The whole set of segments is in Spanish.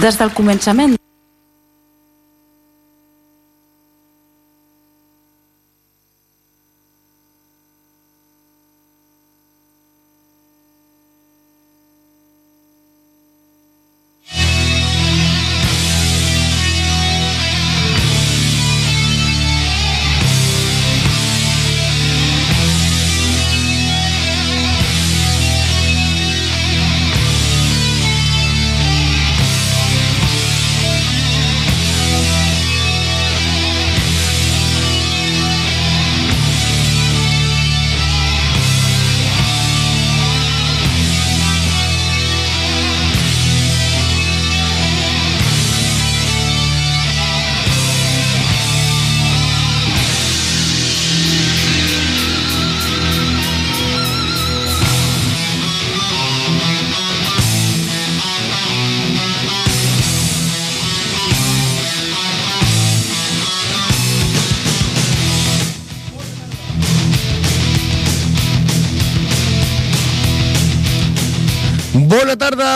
Des del començament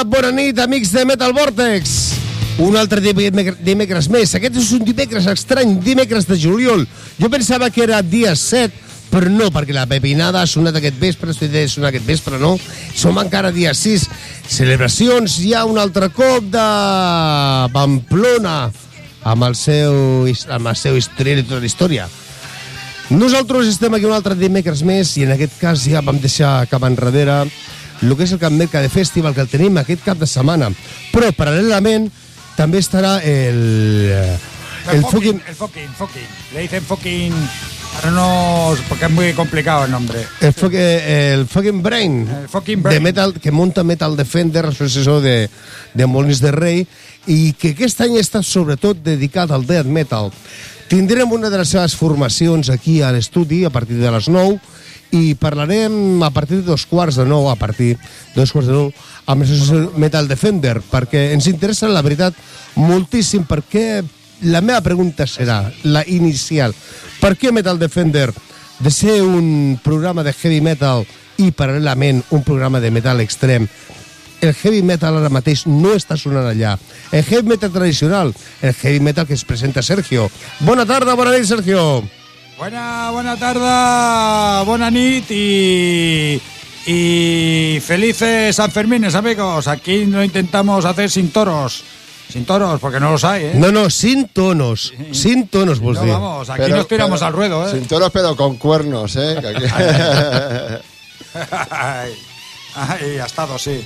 Bona nit, amics de Metal Vortex. Un altre dimecres, més. Aquest és un dimecres estrany, dimecres de juliol. Jo pensava que era dia 7, però no, perquè la pepinada ha sonat aquest vespre, sonar aquest vespre, no? Som encara dia 6. Celebracions hi ha un altre cop de Pamplona, amb el seu, amb el seu historial i tota la història. Nosaltres estem aquí un altre dimecres més i en aquest cas ja vam deixar cap enrere el que és el Camp Mercade Festival que el tenim aquest cap de setmana. Però paral·lelament també estarà el... El, fucking, el fucking, fucking. Le dicen fucking. Ahora no. Porque es muy complicado el nombre. El, fucking, el fucking Brain, El fucking Brain. de metal, que munta Metal Defender, associació de, de Molins de Rei, i que aquest any està sobretot dedicat al death metal. Tindrem una de les seves formacions aquí a l'estudi a partir de les 9 i parlarem a partir de dos quarts de nou, a partir de dos quarts de nou, amb l'associació Metal Defender, perquè ens interessa, la veritat, moltíssim, perquè la meva pregunta serà, la inicial, per què Metal Defender, de ser un programa de heavy metal i paral·lelament un programa de metal extrem, el heavy metal ara mateix no està sonant allà. El heavy metal tradicional, el heavy metal que es presenta Sergio. Bona tarda, bona nit, Sergio. Buena, buena tarde, buena nit y, y felices Sanfermines, amigos. Aquí lo intentamos hacer sin toros. Sin toros, porque no los hay, ¿eh? No, no, sin tonos, sin tonos, vos No, vamos, aquí nos tiramos al ruedo, ¿eh? Sin toros, pero con cuernos, ¿eh? Ay, ay, astado, sí.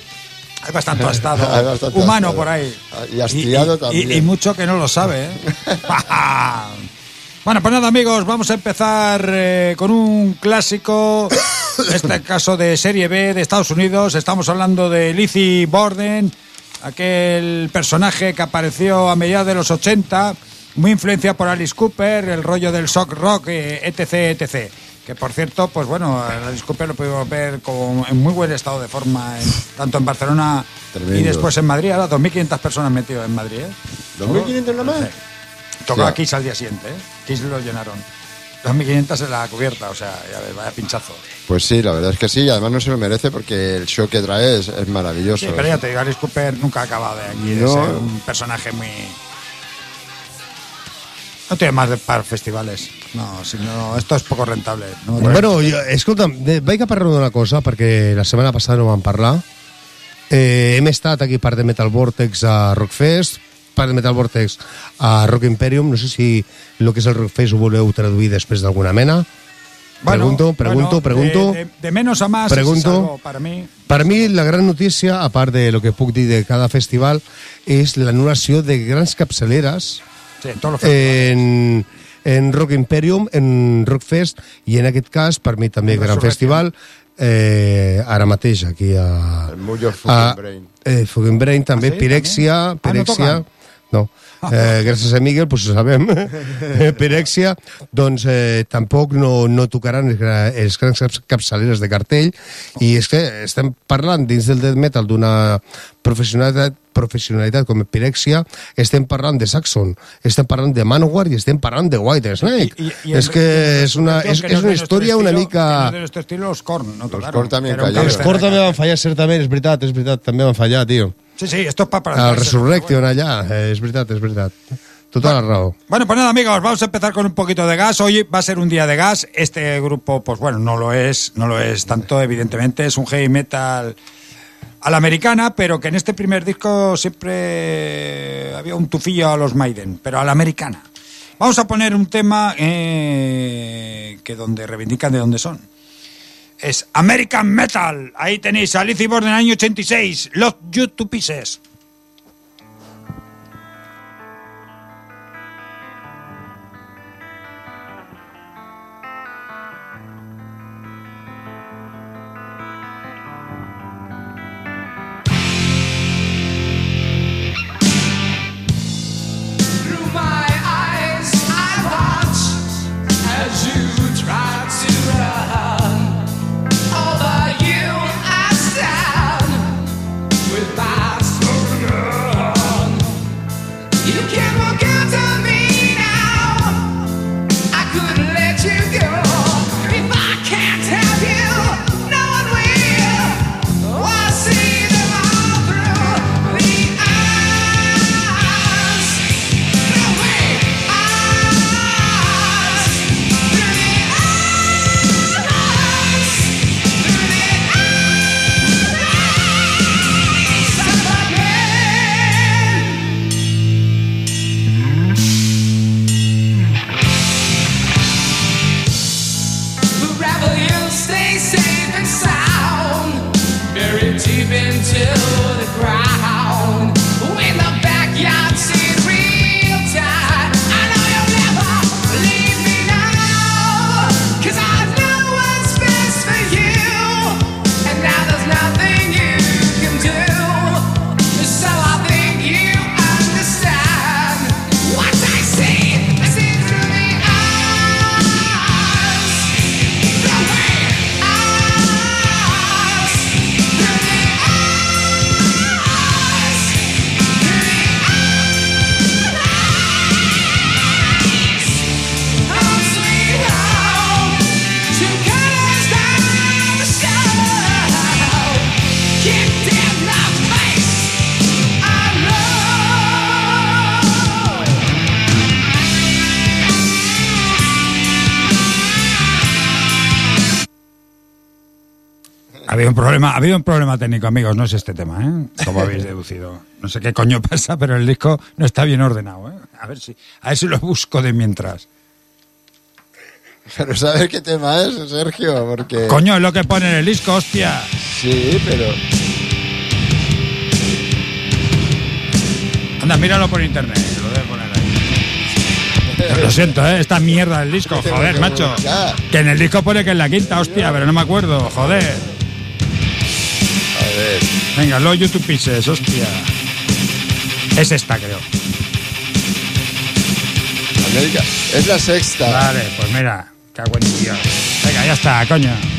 Hay bastante astado. Hay bastante humano astado. por ahí. Y hastiado y, también. Y, mucho que no lo sabe, ¿eh? bueno, pues nada, amigos, vamos a empezar eh, con un clásico. En este caso de Serie B de Estados Unidos. Estamos hablando de Lizzie Borden, aquel personaje que apareció a mediados de los 80, muy influenciado por Alice Cooper, el rollo del shock rock, eh, etc, etc. Que por cierto, pues bueno, a Alice Cooper lo pudimos ver con- en muy buen estado de forma, en- tanto en Barcelona y después en Madrid. Ahora 2.500 personas metidas en Madrid. ¿eh? ¿2.500 nada más? Tocó Sí. a Kiss al día siguiente, ¿eh? Kiss lo llenaron. 2.500 en la cubierta, o sea, ya ves, vaya pinchazo. Pues sí, la verdad es que sí, y además no se lo merece porque el show que trae es, es maravilloso. Sí, pero ya te digo, Alice Cooper nunca ha acabado de aquí, de ser un personaje muy... No tiene más de para festivales. No, si no, esto es poco rentable. No. Bueno, jo, escolta'm, de- vaig a parlar d'una cosa, perquè la setmana passada no vam parlar. Eh, hem estat aquí part de Metal Vortex a Rockfest, part de Metal Vortex a Rock Imperium. No sé si el que és el Rockfest ho voleu traduir després d'alguna mena. pregunto, pregunto, bueno, pregunto. De, de- de menos a más, Pregunto. es algo para mí. Per mi, la gran notícia, a part de lo que puc dir de cada festival, és l'anul·lació de grans capçaleres Sí, en en, en Rock Imperium, en Rockfest, i en aquest cas, per mi també, gran festival, eh, ara mateix aquí a... El Muyo Fucking a, Brain. Eh, Fucking Brain, també, Ah, sí? Pirexia, També? Ah, no Pirexia... no, eh, gràcies a Miguel, pues ho sabem. Eh, Pirexia, doncs eh, tampoc no, no tocaran els, gra- els grans caps- capçaleres de cartell i és que estem parlant dins del death metal d'una professionalitat, professionalitat com Pirexia, estem parlant de Saxon, estem parlant de Manowar i estem parlant de White Snake. Y el- és que és una, és, és una història una mica... que no de nuestro estilo, los Korn, no tocaron. Korn. Els de també van fallar, certament, és veritat, és veritat, també van fallar, tio. Sí, sí, esto es para... Al Resurrection allà, eh, és veritat, és veritat. Tota la raó. Bueno, pues nada, amigos, vamos a empezar con un poquito de gas. Hoy va a ser un día de gas. Este grupo, pues bueno, no lo es, no lo es tanto, evidentemente. Es un heavy metal a la americana, pero que en este primer disco siempre había un tufillo a los Maiden, pero a la americana. Vamos a poner un tema eh, que donde reivindican de dónde son. Es American Metal. Ahí tenéis a Lizzie Borden año 86. Love You to Pieces. Problema, ha habido un problema técnico, amigos, no es este tema, ¿eh? Como habéis deducido. No sé qué coño pasa, pero el disco no está bien ordenado, ¿eh? A ver si, a ver si lo busco de mientras. Pero ¿sabes qué tema es, Sergio? Porque... Coño, es lo que pone en el disco, hostia. Sí, pero... Anda, míralo por internet, lo debe poner ahí. Lo siento, ¿eh? Esta mierda del disco, joder, macho. Que en el disco pone que es la quinta, hostia, pero no me acuerdo, joder. Venga, lo YouTube Pieces, hostia. Es esta, creo. América. Es la sexta. Vale, pues mira, cago en Dios. Venga, ya está, coño.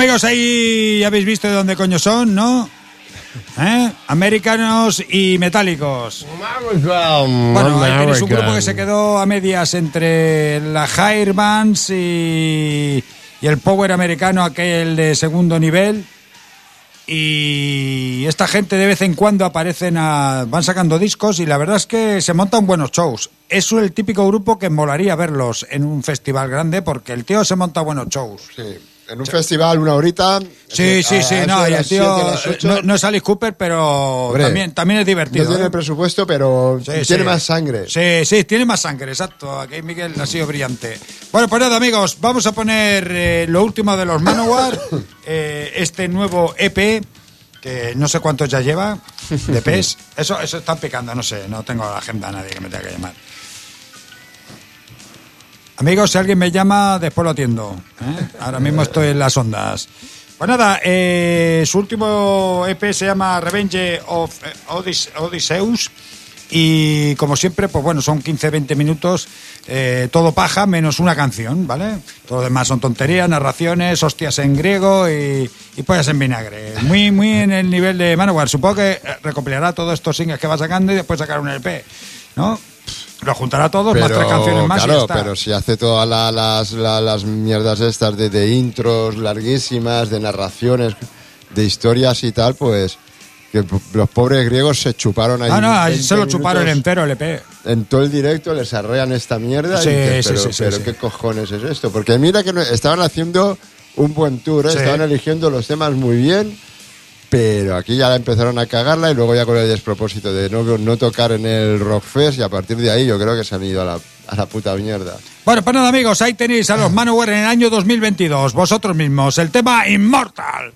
Amigos, ahí habéis visto de dónde coño son, ¿no? ¿Eh? Americanos y metálicos. Bueno, ahí tenéis un grupo que se quedó a medias entre la Higher y el Power americano, aquel de segundo nivel. Y esta gente de vez en cuando aparecen a, van sacando discos y la verdad es que se montan buenos shows. Es el típico grupo que molaría verlos en un festival grande porque el tío se monta buenos shows. Sí. En un festival, una horita. Sí, eh, sí, sí, no, y el tío siete, no, no es Alice Cooper, pero Hombre, también, también es divertido. No tiene ¿eh? presupuesto, pero Sí, tiene sí. más sangre. Sí, sí, tiene más sangre, exacto. Aquí Miguel ha sido brillante. Bueno, pues nada, amigos, vamos a poner eh, lo último de los Manowar, eh, este nuevo EP, que no sé cuántos ya lleva, de PES. Eso, eso están picando, no sé, no tengo la agenda a nadie que me tenga que llamar. Amigos, si alguien me llama, después lo atiendo. ¿eh? Ahora mismo estoy en las ondas. Pues nada, eh, su último EP se llama Revenge of eh, Odys- Odysseus. Y como siempre, pues bueno, son 15-20 minutos, eh, todo paja, menos una canción, ¿vale? Todo lo demás son tonterías, narraciones, hostias en griego y, y pollas en vinagre. Muy, muy en el nivel de Manowar. Supongo que recopilará todos estos singles que va sacando y después sacar un EP, ¿no? Lo juntará todos, más tres canciones más y claro, está. pero si hace todas la- las, la- las mierdas estas de, de intros larguísimas, de narraciones, de historias y tal, pues que los pobres griegos se chuparon ahí. Ah, no, ahí 20 se lo chuparon entero el EP. En todo el directo les arrean esta mierda. Sí, y dices, sí, pero, sí, sí, pero sí. ¿qué cojones es esto? Porque mira que estaban haciendo un buen tour, ¿eh? Estaban eligiendo los temas muy bien, pero aquí ya la empezaron a cagarla y luego ya con el despropósito de no, no tocar en el Rockfest y a partir de ahí yo creo que se han ido a la, a la puta mierda. Bueno, pues nada, amigos, ahí tenéis a los Manowar en el año 2022, vosotros mismos, el tema Immortal.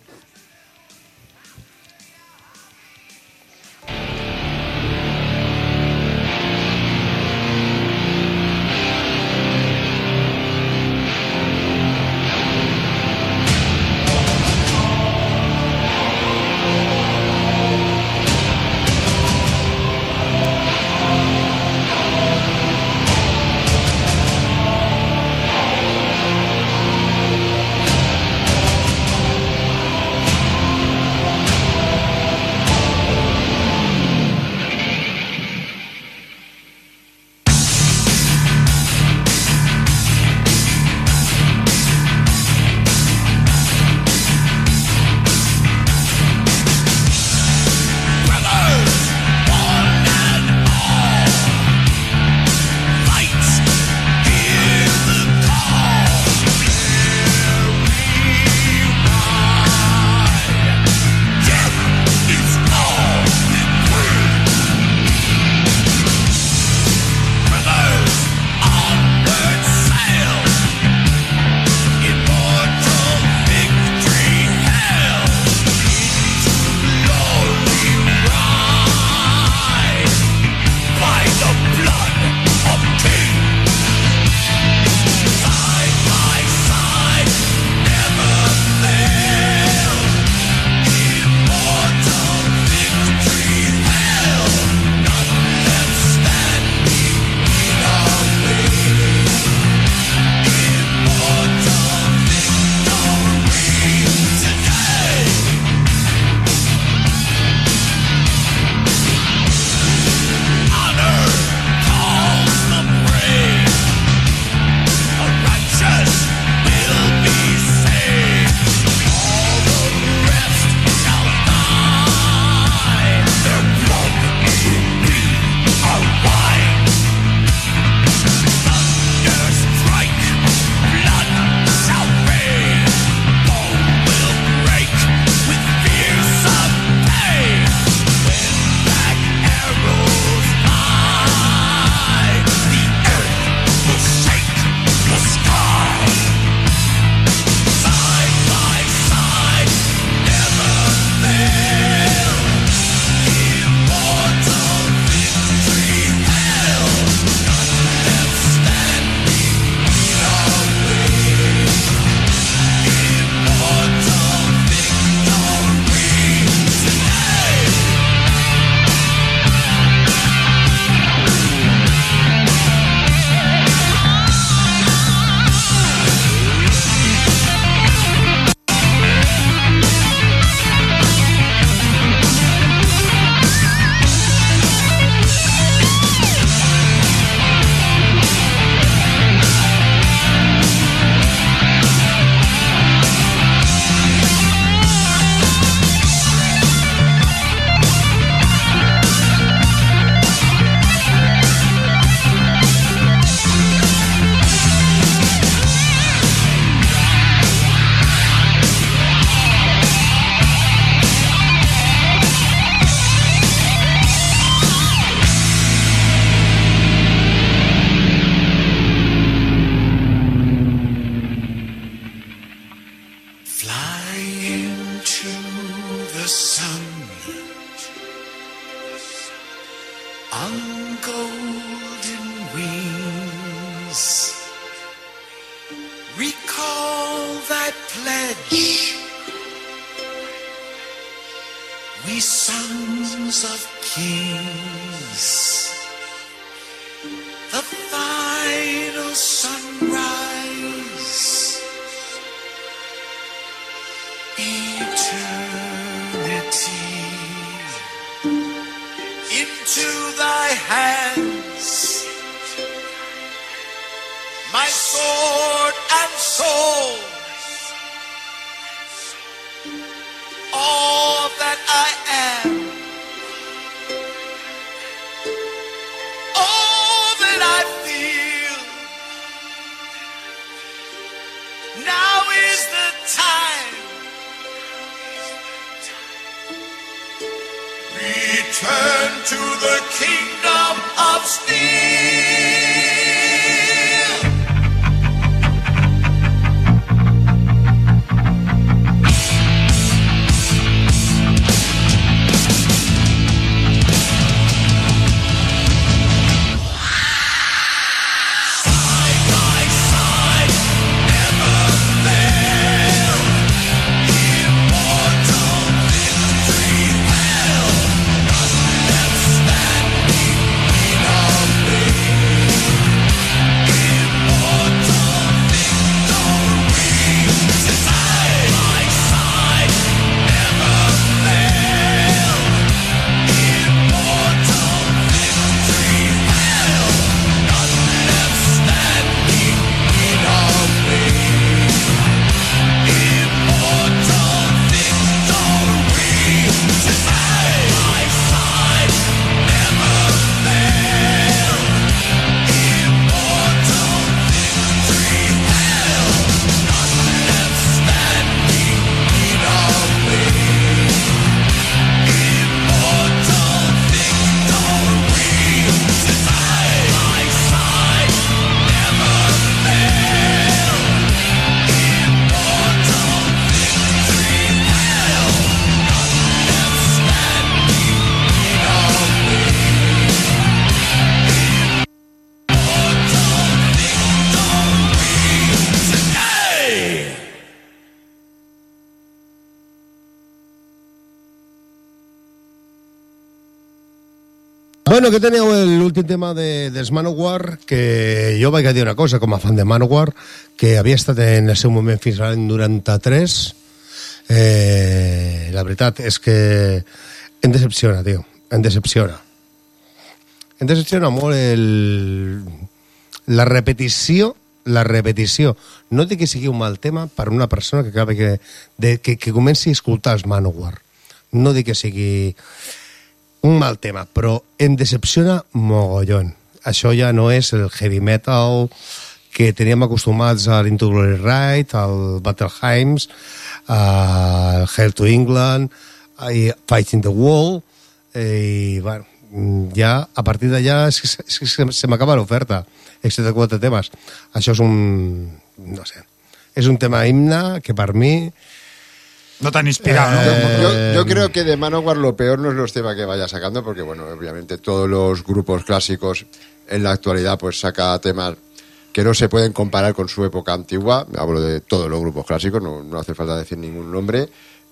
Bueno, que teníeu l'últim tema de, dels Manowar, que jo vaig dir una cosa, com a fan de Manowar, que havia estat en el seu moment fins a l'any 93. Eh, la veritat és que em decepciona, tio, em decepciona. Em decepciona molt el, la repetició la repetició. No dic que sigui un mal tema per una persona que acabi que, de, que, que comenci a escoltar els Manowar. No dic que sigui un mal tema, però em decepciona mogollon. Això ja no és el heavy metal que teníem acostumats a l'Into Glory Ride, al Battle Hymns, al Hell to England, i Fighting the Wall, i bueno, ja a partir d'allà és que, és que se, se m'acaba l'oferta, excepte quatre temes. Això és un... no sé, és un tema himne que per mi No tan inspirado, Eh, ¿no? Yo, yo creo que de Manowar lo peor no es los temas que vaya sacando, porque bueno, obviamente todos los grupos clásicos en la actualidad pues saca temas que no se pueden comparar con su época antigua. Hablo de todos los grupos clásicos, no, no hace falta decir ningún nombre.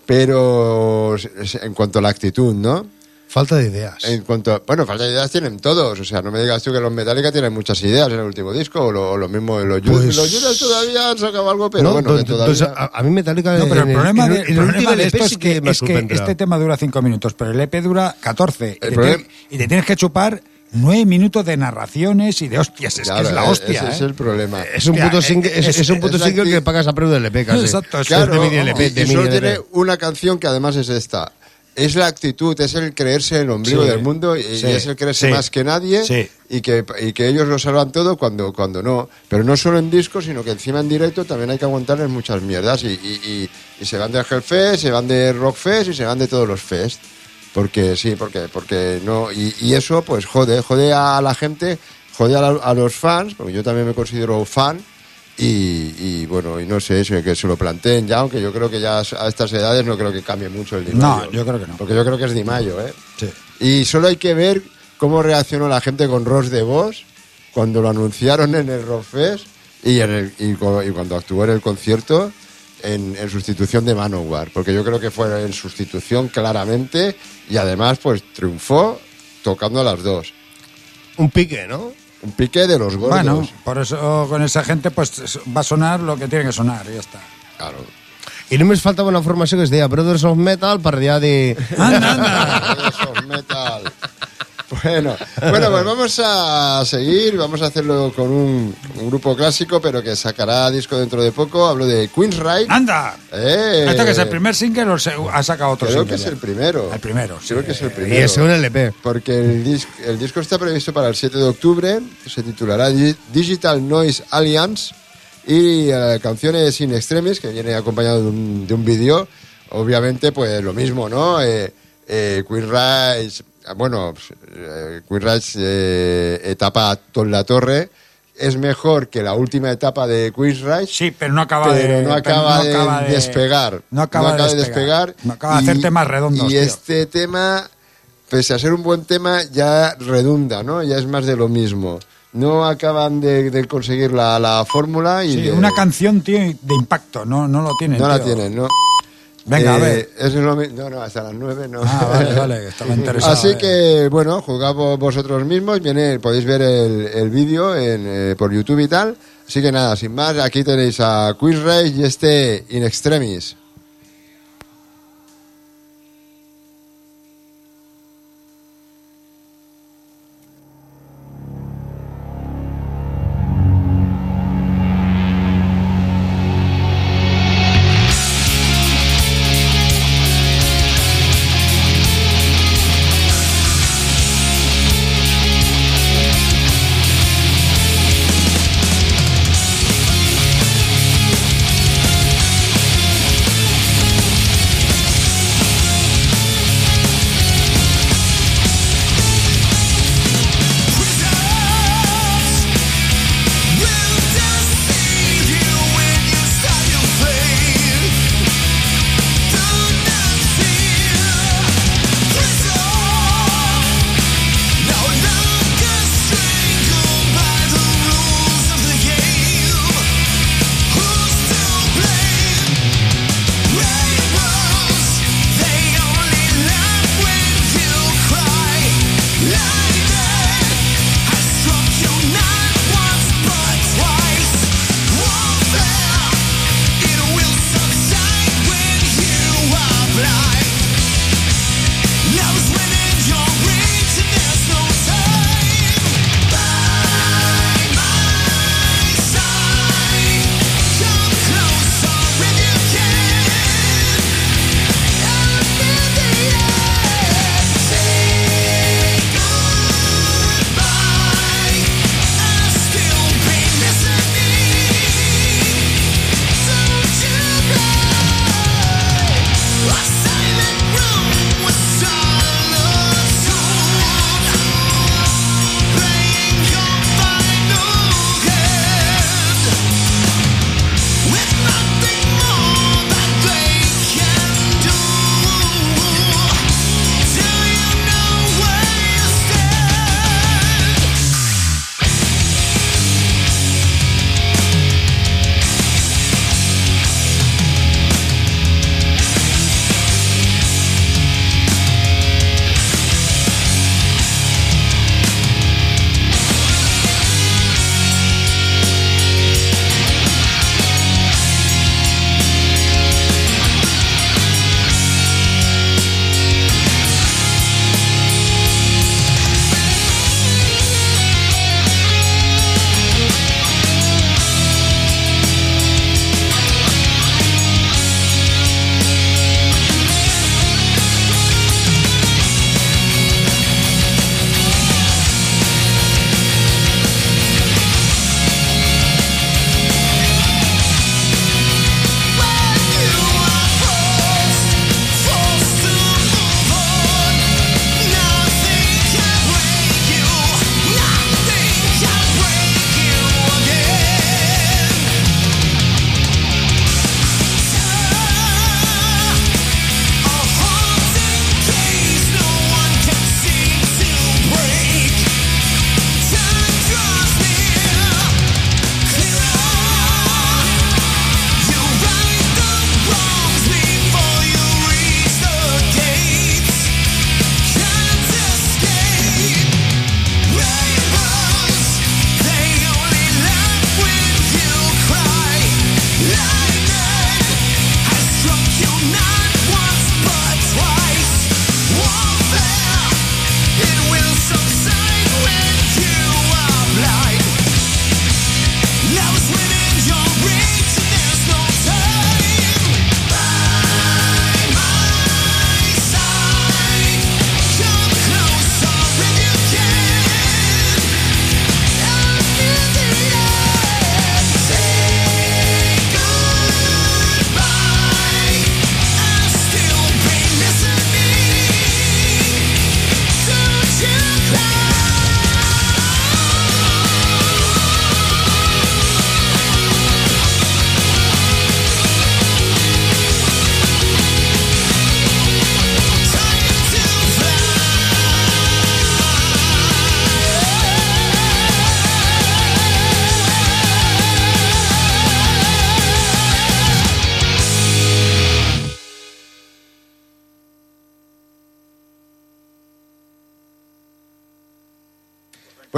Pero en cuanto a la actitud, ¿no? Falta d'idees. En cuanto a- bueno, falta de ideas tienen todos. O sea, no me digas tú que los Metallica tienen muchas ideas en el último disco, o lo, o lo mismo en los Judas. Pues- Los Judas todavía han sacado algo, pero no, bueno, que todavía... a, a mi Metallica No, pero el problema, de, el problema de LP esto es que, es este tema dura cinco minutos, pero el EP dura 14. Y, te, tienes- y te tienes que chupar nueve minutos de narraciones y de hostias. Es Claro, que es la eh, hostia. Ese ¿eh? es el problema. És un puto single, és un puto single que pagas a preu de l'EP, quasi. Exacto, es Claro, de mini LP, y, de y mini solo LP. tiene una canción que además es esta. Es la actitud, es el creerse el ombligo Sí, del mundo y, sí, y es el creerse sí, más que nadie sí. y, que, y que ellos lo salvan todo cuando, cuando no. Pero no solo en disco, sino que encima en directo también hay que aguantarles muchas mierdas y, y- se van de Hellfest, se van de Rockfest y se van de todos los fest. Porque sí, porque, porque no. Y, y eso pues jode, jode a la gente, jode a, la- a los fans, porque yo también me considero fan Y, y, bueno, y no sé, eso, que se lo planteen ya, aunque yo creo que ya a estas edades no creo que cambie mucho el Di No, Maio. yo creo que no. Porque yo creo que es Di Mayo, ¿eh? Sí. Y solo hay que ver cómo reaccionó la gente con Ross de Vos cuando lo anunciaron en el Rockfest y, en el, y, y cuando actuó en el concierto en, en sustitución de Manowar. Porque yo creo que fue en sustitución claramente y además pues triunfó tocando a las dos. Un pique, ¿no? Un pique de los gordos. Bueno, por eso con esa gente pues va a sonar lo que tiene que sonar y ya está. Claro. I només faltava una formació que es deia Brothers of Metal per allà de... Anda, anda. Esos metal. Bueno, bueno, pues vamos a seguir, vamos a hacerlo con un, un grupo clásico, pero que sacará disco dentro de poco. Hablo de Queensryche. ¡Anda! Eh, ¿Esto que es el primer single o se- ha sacado otro Creo single? que es el primero. El primero, sí. Creo que es el primero. és un LP. Porque el, el disco está previsto para el 7 de octubre, se titulará Di- Digital Noise Alliance y eh, la canción es In Extremis, que viene acompañado de un, de un vídeo. Obviamente, pues lo mismo, ¿no? Eh, eh, Queen Rise, bueno, pues, eh, Queen Rise eh, etapa Ton La Torre es mejor que la última etapa de Queen Rise. Sí, pero no acaba pero de... no pero acaba, no de, acaba de- despegar. No acaba, de, despegar. No acaba de hacer temas redondos, Y tío. este tema, pese a ser un buen tema, ya redunda, ¿no? Ya es más de lo mismo. No acaban de, de conseguir la, la fórmula y Sí, de- una canción, tío, de impacto. No, no lo tienen, no la tío. tienen, ¿no? Venga, a Eh, ver. es lo no, no, hasta las nueve no. Ah, vale, vale, estaba interesado. Así que, bueno, jugad vo- vosotros mismos, viene, podéis ver el, el vídeo en, eh, por YouTube y tal. Así que nada, sin más, aquí tenéis a Quiz Race y este In Extremis.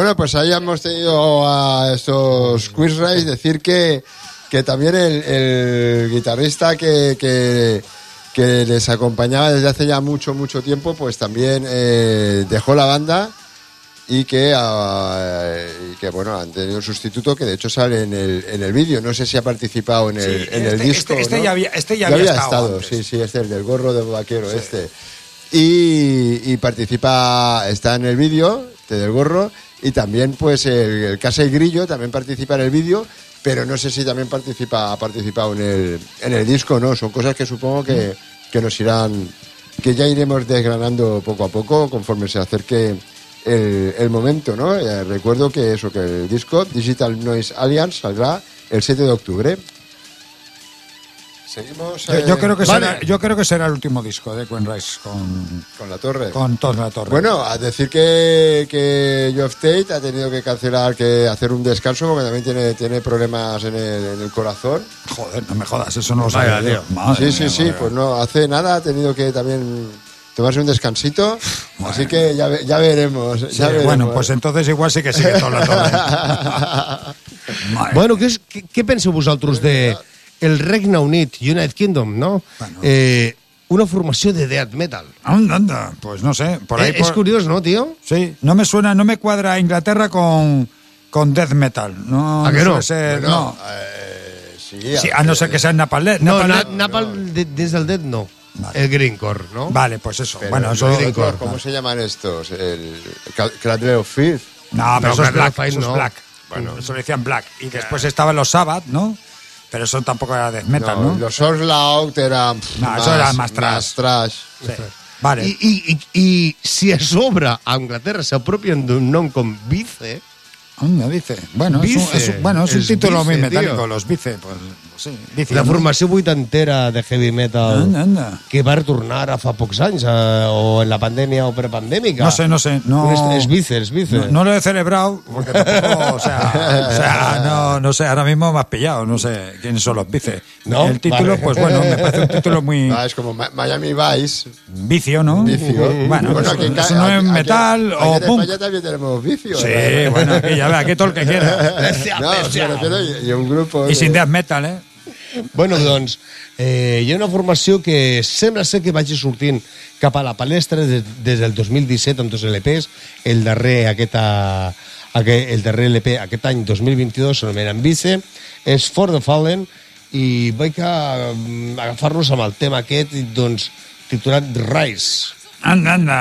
Bueno, pues ahí hemos tenido a estos Quiz Race decir que, que también el, el guitarrista que, que, que les acompañaba desde hace ya mucho, mucho tiempo, pues también eh, dejó la banda y que, ah, y que, bueno, han tenido un sustituto que de hecho sale en el, en el vídeo. No sé si ha participado en el, Sí, en el este- disco. este- este ¿no? ya había- este ya había estado antes. sí, sí, este es el del gorro de vaquero, este. Y, y participa, está en el vídeo este del gorro y también pues el, el Casa y Grillo también participa en el vídeo, pero no sé si también participa, ha participado en el, en el disco, ¿no? Son cosas que supongo que, que nos irán, que ya iremos desgranando poco a poco conforme se acerque el, momento, ¿no? Eh, recuerdo que eso, que el disco Digital Noise Alliance saldrá el 7 de octubre. Seguimos Yo, eh, yo creo que vale. será, yo creo que será el último disco de Quen Rice con, con la torre. con toda la torre. Bueno, a decir que, que Geoff Tate ha tenido que cancelar, que hacer un descanso porque también tiene, tiene problemas en el, en el corazón. Joder, no me jodas, eso no lo sabía tío. Madre sí, sí, sí, madre pues no, hace nada ha tenido que también tomarse un descansito. Así que ya, ve- ya veremos. Sí, ya veremos. bueno, pues entonces igual sí que sigue toda la torre. Bueno, què, què penseu vosaltres de el Regne Unit, United Kingdom, no? Bueno. Eh, una formació de death metal. Anda, anda, pues no sé, por ahí Eh, curiós, no, tio? Sí, no me suena, no me cuadra Inglaterra con, con death metal. No, ¿A que no? ser- Bueno, no. eh, sí, Sí, a no ser que sea Napalm. No, Napalm- na, Napalm de, dins del death no. Vale. El Greencore, no? Vale, pues eso. Pero bueno, el eso. Greencore, ¿Cómo se llaman estos? El Cra- Cradle of Filth. No, pero No, eso es Black Eso es no. Black. Bueno, eso le decían Black. Y después estaban los Sabbath, ¿no? Pero eso tampoco era death metal, ¿no? Los Onslaught eran pff, No, eso era más trash. más trash. Sí. Vale. I, i, i, I si a sobre a Anglaterra s'apropien d'un nom com Vice, Anda, dice. Bueno, es un, Vice. es un- bueno, es un Es título muy metálico, tío. los Vice, pues sí, Vice. la formació vuitantera de heavy metal Anda, anda. que va retornar a fa pocs anys, eh, o en la pandèmia o prepandèmica. No sé, no sé, no. És, és Vice, és Vice. No, no lo he celebrado, porque tampoco, o sea, o sea, no, no sé, ahora mismo me has pillado, no sé quiénes son los Vice. ¿No? El título, Vale. pues bueno, me parece un título muy Ah, es como Miami Vice. vicio, ¿no? Vicio. Bueno, eso, aquí en eso ca- no es aquí- metal aquí- o aquí en punk. España también tenemos vicio. Sí, ¿verdad? bueno, aquí ya ve, aquí todo el que quiera. No, me refiero y, y un grupo. Y de- sin death metal, ¿eh? Bueno, doncs, eh, hi ha una formació que sembla ser que vagi sortint cap a la palestra des, des del 2017 amb dos LPs, el darrer, aquesta, aquest, el darrer LP aquest any 2022 s'anomena Vice, és For the Fallen i vaig mm, agafar-los amb el tema aquest doncs, titulat Rise. Anda, anda.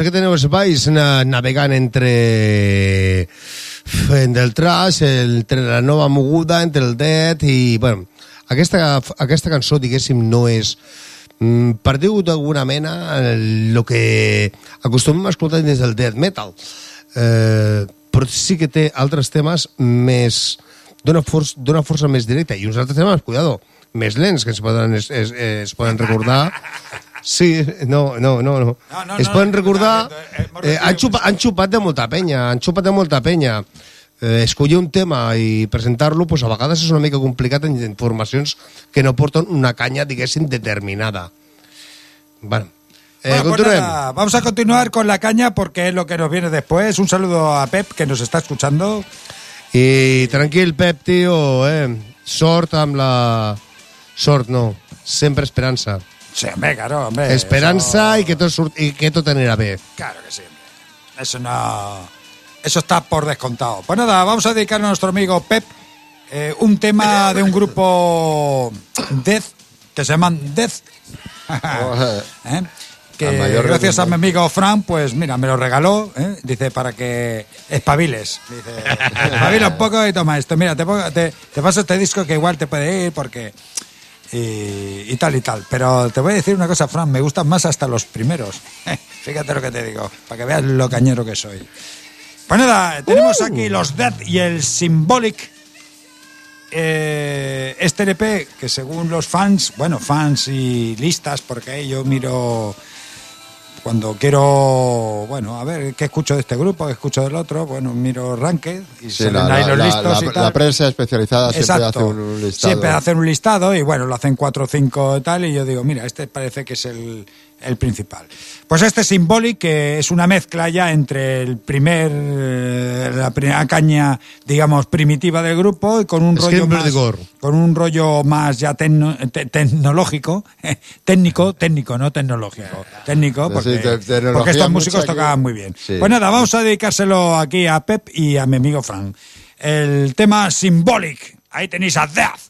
Pues aquí tenemos vais na, navegant entre entre el trash, entre la nova moguda, entre el dead i, bueno, aquesta, aquesta cançó, diguéssim, no és mm, per dir-ho d'alguna mena el que acostumem a escoltar dins del death metal. Eh, però sí que té altres temes més d'una força, d'una força més directa i uns altres temes, cuidado, més lents que es poden, es, es, es poden recordar Sí, no, no, no, no. No, no, es no, poden no, recordar... no, eh, hemos Eh, han, xupat, han xupat de molta penya, han xupat de molta penya. Eh, escollir un tema i presentar-lo, pues, a vegades és una mica complicat en informacions que no porten una canya, diguéssim, determinada. Bueno, eh, Bueno, pues nada, vamos a continuar con la caña porque es lo que nos viene después. Un saludo a Pep que nos está escuchando. I tranquil, Pep, tio, eh? Sort amb la... Sort, no. Sempre esperança. Sí, hombre, claro, hombre. Esperança eso- i que surt, i que tot anirà bé. Claro que sí. hombre. Eso no. Eso está por descontado. Pues nada, vamos a dedicar a nuestro amigo Pep eh, un tema de un grupo Death que se llaman Death. ¿Eh? Que gracias a mi amigo Fran, pues mira, me lo regaló. ¿eh? Dice para que espabiles. Dice, espabila un poco y toma esto. Mira, te, pongo- te, te paso este disco que igual te puede ir porque. Y, y tal y tal. Pero te voy a decir una cosa, Fran, me gustan más hasta los primeros. Fíjate lo que te digo, para que veas lo cañero que soy. Pues nada, tenemos aquí los Death y el Symbolic. Eh, este LP, que según los fans, bueno, fans y listas, porque yo miro cuando quiero, bueno, a ver, ¿qué escucho de este grupo? ¿Qué escucho del otro? Bueno, miro Ranked y Sí, salen la, ahí los la- listos la- y tal. la prensa especializada siempre Exacto. hace un, listado. Siempre hacen un listado y bueno, lo hacen cuatro o cinco y tal y yo digo, mira, este parece que es el, el principal. Pues este Symbolic, que es una mezcla ya entre el primer, eh, la primera caña, digamos, primitiva del grupo y con un rollo más, con un rollo más ya tecno- te- tecnológico, técnico, técnico, no tecnológico, técnico, porque, estos músicos tocaban muy bien. Sí. Pues nada, vamos a dedicárselo aquí a Pep y a mi amigo Frank. El tema Symbolic. Ahí tenéis a Death.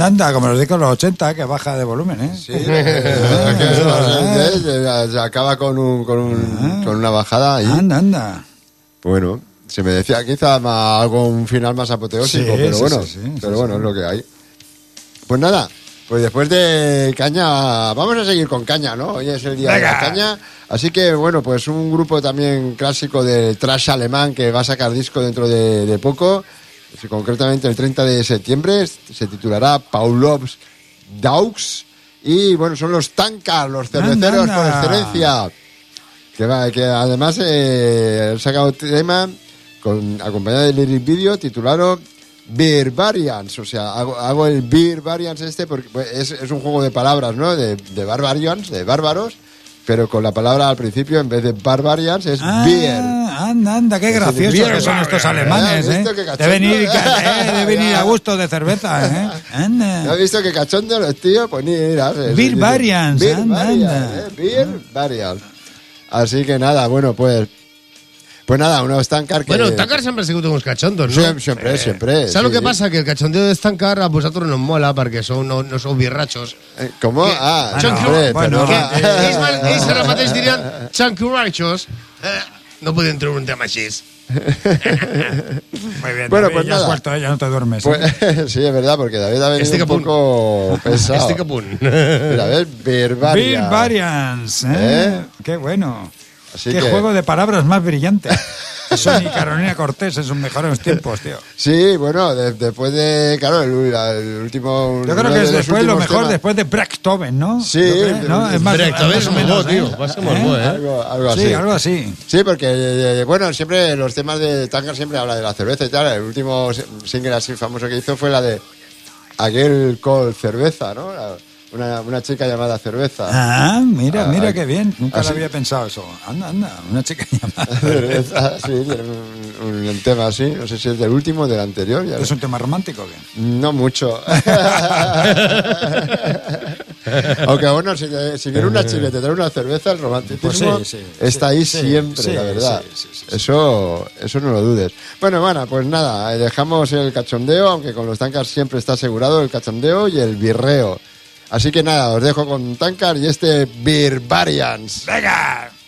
Anda, anda, como los discos de los 80, que baja de volumen, ¿eh? Sí, se- acaba con, un, con, un- con una bajada. Anda, anda. Bueno, se me decía quizá más- algo, un final más apoteósico, Sí, pero sí, bueno, sí, pero bueno, es lo que hay. Pues nada, pues después de caña, vamos a seguir con caña, ¿no? Hoy es el día de la Venga. caña, así que bueno, pues un grupo también clásico de trash alemán que va a sacar disco dentro de, de poco, concretamente el 30 de septiembre, se titulará Paulovs Daux y bueno, son los Tankar, los cerveceros por excelencia. Que, va, que además eh, han sacado tema con, acompañado del lyric video titulado Beer Variants. O sea, hago, hago el Beer Variants este porque pues, es, es un juego de palabras, ¿no? De, de barbarians, de bárbaros, pero con la palabra al principio en vez de barbarians es Ah, beer. anda, anda, qué graciosos Beer que son estos ¿eh? alemanes, ¿Has ¿eh? Deben ir, eh, deben ir a gusto de cerveza, ¿eh? ¿No Anda. has visto que cachondo los tíos? Pues ni mira. se- Beer variants, Beer anda, variants, anda. ¿eh? Beer variants. Así que nada, bueno, pues... Pues nada, unos Tankar que... Bueno, Tankar sempre ha sigut uns cachondos, no? Siempre, siempre, siempre. Saps sí, el que passa? Que el cachondeo de Tankar a vosaltres no em mola perquè sou, no, no sou birratxos. Eh, ¿Cómo? Ah, Bueno, hombre, bueno, que- Ells, ma- ells ara mateix dirien chancurachos. Eh, no podem treure un tema així. Muy bien, Bueno, David, pues ya has nada. vuelto, ¿eh? ya no te duermes. ¿eh? Pues, sí, es verdad, porque David ha venido Estic a un poco pesado. Estic a punt. Mira, Bill Variants. Variants, ¿eh? ¿Eh? Qué bueno. Así Qué que- juego de palabras más brillante. Eso ni Carolina Cortés en sus mejores tiempos, tío. Sí, bueno, de- después de, claro, el, el último... Yo creo que es después lo mejor, temas. después de Brechthoven, ¿no? Sí, creo, ¿no? Es más, menos, bo, tio. ¿eh? Va ser molt bo, eh? Algo, algo así. Sí, algo así. Sí, porque, eh, bueno, siempre los temas de Tankar siempre habla de la cerveza y tal. El último single así famoso que hizo fue la de aquel call cerveza, ¿no? La- Una, una chica llamada cerveza. Ah, mira, Ah, mira ah, qué bien. Nunca así. lo había pensado eso. Anda, anda, una chica llamada. Cerveza, sí, un, un tema así. No sé si es del último o del anterior. ya ¿Es ves. un tema romántico o qué? No mucho. Aunque bueno, si, si viene una chica y te trae una cerveza, el romanticismo Pues sí, sí, está ahí sí, siempre, la verdad. eso, eso no lo dudes. Bueno, bueno, pues nada, eh, dejamos el cachondeo, aunque con los tancas siempre está asegurado el cachondeo y el birreo. Así que nada, os dejo con Tankar y este Birbarians. ¡Venga!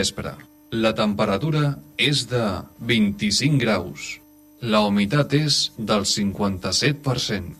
Vespre. La temperatura és de 25 graus. La humitat és del 57%.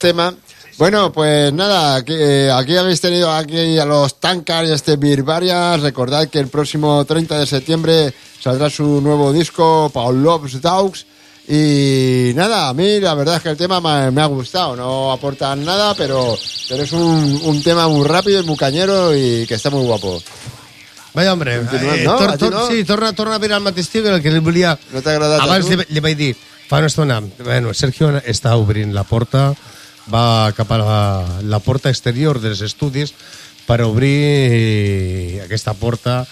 Tema. Bueno, pues nada, aquí, eh, aquí habéis tenido aquí a los Tankard y este Birbaria. Recordad que el próximo 30 de septiembre saldrá su nuevo disco, Paul Loves Dogs. Y nada, a mí la verdad es que el tema me, me ha gustado. No aportan nada, pero, pero es un, un tema muy rápido y muy cañero y que está muy guapo. Vaja, hombre, eh, no? tor, A tor, no? sí, torna, torna a el mateix tio que el que li volia... No t'ha agradat a Abans li, li vaig dir, fa una estona, bueno, Sergio està obrint la porta, va cap a la, la porta exterior dels estudis per obrir aquesta porta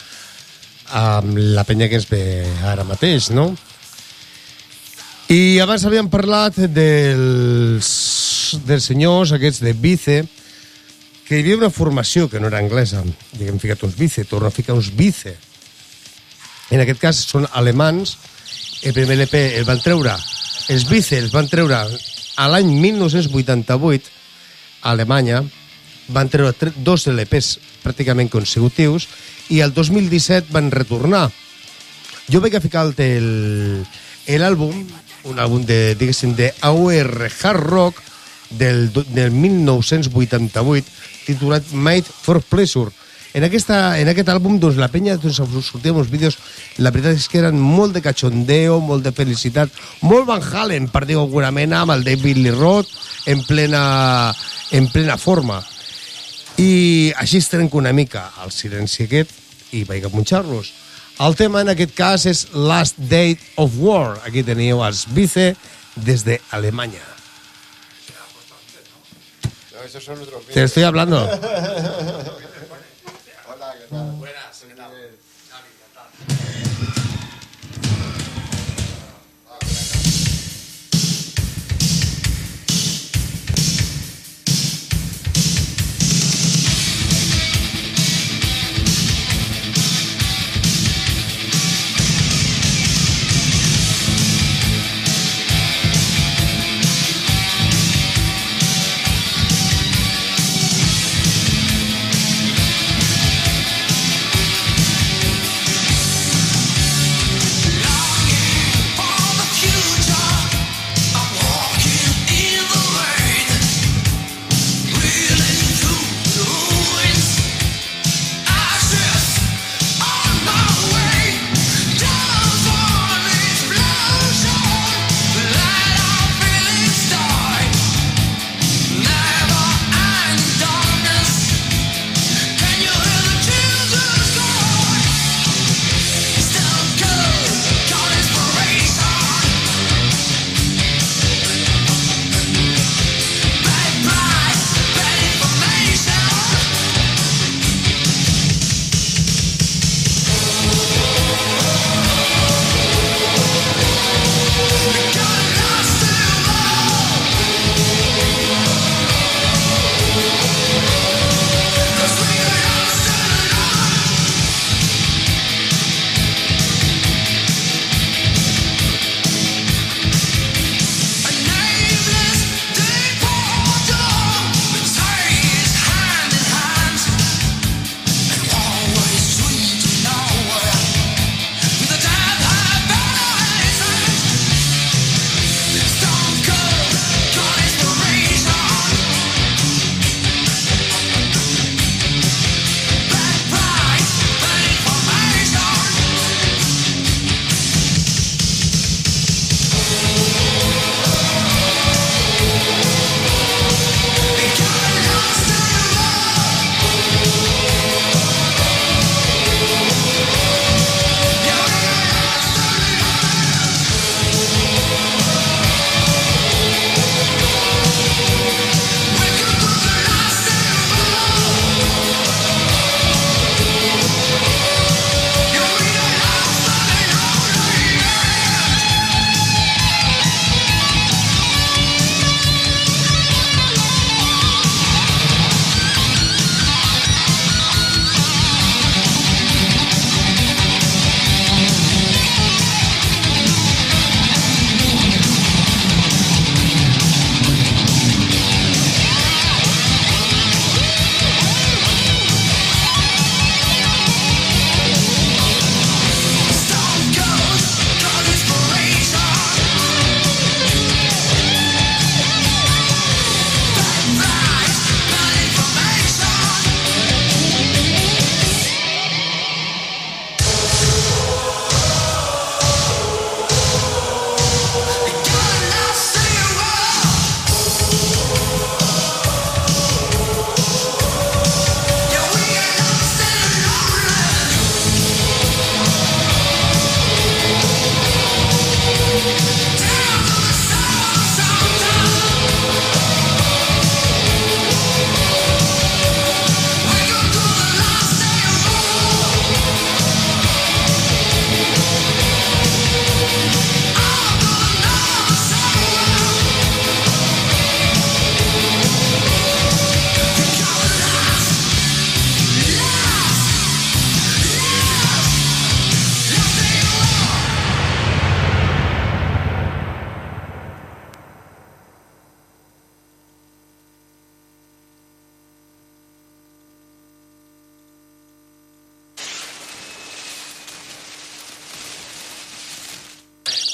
amb la penya que ens ve ara mateix, no? I abans havíem parlat dels, dels senyors aquests de Vice, que hi havia una formació que no era anglesa, i hem ficat uns Vice, torno a ficar uns Vice. En aquest cas són alemans, el primer LP el van treure, els Vice els van treure a l'any 1988 a Alemanya, van treure tre- dos LPs pràcticament consecutius i el 2017 van retornar. Jo vaig a ficar l'àlbum, un àlbum de, diguéssim, de AOR Hard Rock del, del 1988 titulat Made for Pleasure. En, aquesta, en aquest àlbum, doncs, la penya doncs, sortia uns vídeos, la veritat és que eren molt de cachondeo, molt de felicitat, molt Van Halen, per dir alguna mena, amb el David Lee Roth en plena, en plena forma. I així es trenca una mica el silenci aquest i vaig a punxar-los. El tema en aquest cas és Last Date of War. Aquí teniu els Vice des de Alemanya. No, Te estoy hablando. passing it out. Yes.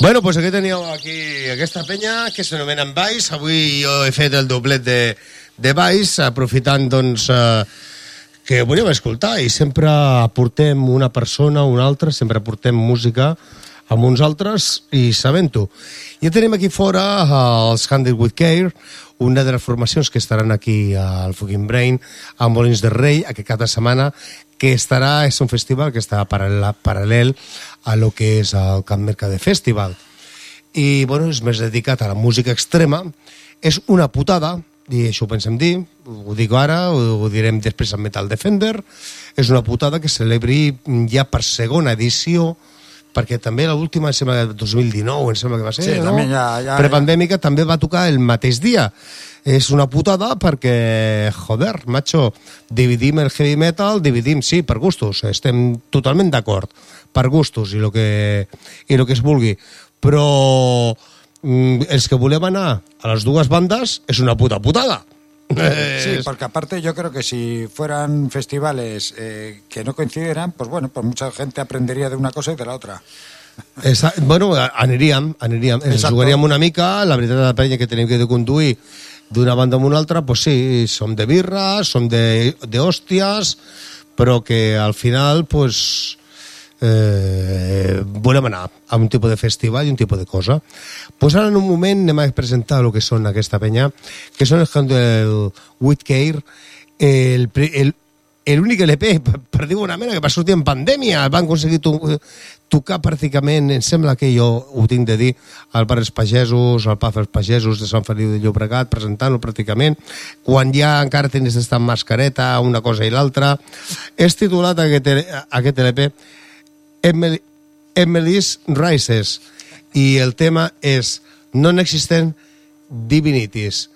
Bueno, doncs aquí teníeu aquí aquesta penya que s'anomena Baix. Avui jo he fet el doblet de, de Baix, aprofitant, doncs, eh, que volíem escoltar i sempre aportem una persona o una altra, sempre aportem música amb uns altres i sabent-ho. I tenim aquí fora eh, els Handed with Care, una de les formacions que estaran aquí al Fucking Brain, a Molins de Rei, aquest cap de setmana, que estarà, és un festival que està paral·lel, paral·lel a lo que és el Camp Mercade Festival. I, bueno, és més dedicat a la música extrema. És una putada, i això ho pensem dir, ho dic ara, ho, ho direm després amb Metal Defender, és una putada que celebri ja per segona edició perquè també l'última, em sembla, 2019, em sembla que va ser, Sí, no? també ja- ja- Prepandèmica també va tocar el mateix dia. És una putada perquè, joder, macho, dividim el heavy metal, dividim, sí, per gustos, estem totalment d'acord, per gustos i el que, i lo que es vulgui, però mm, els que volem anar a les dues bandes és una puta putada. Sí, Es- porque aparte yo creo que si fueran festivales eh, que no coincidieran, pues bueno, pues mucha gente aprendería de una cosa y de la otra. Esa, bueno, aniríem, aniríem. Ens Exacto. jugaríem una mica, la veritat de la penya que tenim que de conduir d'una banda a una altra, pues sí, som de birra, som de, de hòsties, però que al final, pues, eh, volem anar a un tipus de festival i un tipus de cosa. Pues ara en un moment anem a presentar el que són aquesta penya, que són els del Whitcare, el, el, l'únic LP, per, dir una mena, que va sortir en pandèmia, van aconseguir to tocar pràcticament, em sembla que jo ho tinc de dir, al bar Els Pagesos, al Paf Els Pagesos de Sant Feliu de Llobregat, presentant-lo pràcticament, quan ja encara d'estar amb mascareta, una cosa i l'altra. És titulat aquest, aquest LP Emily, Emily's Rises i el tema és Non-Existent Divinities.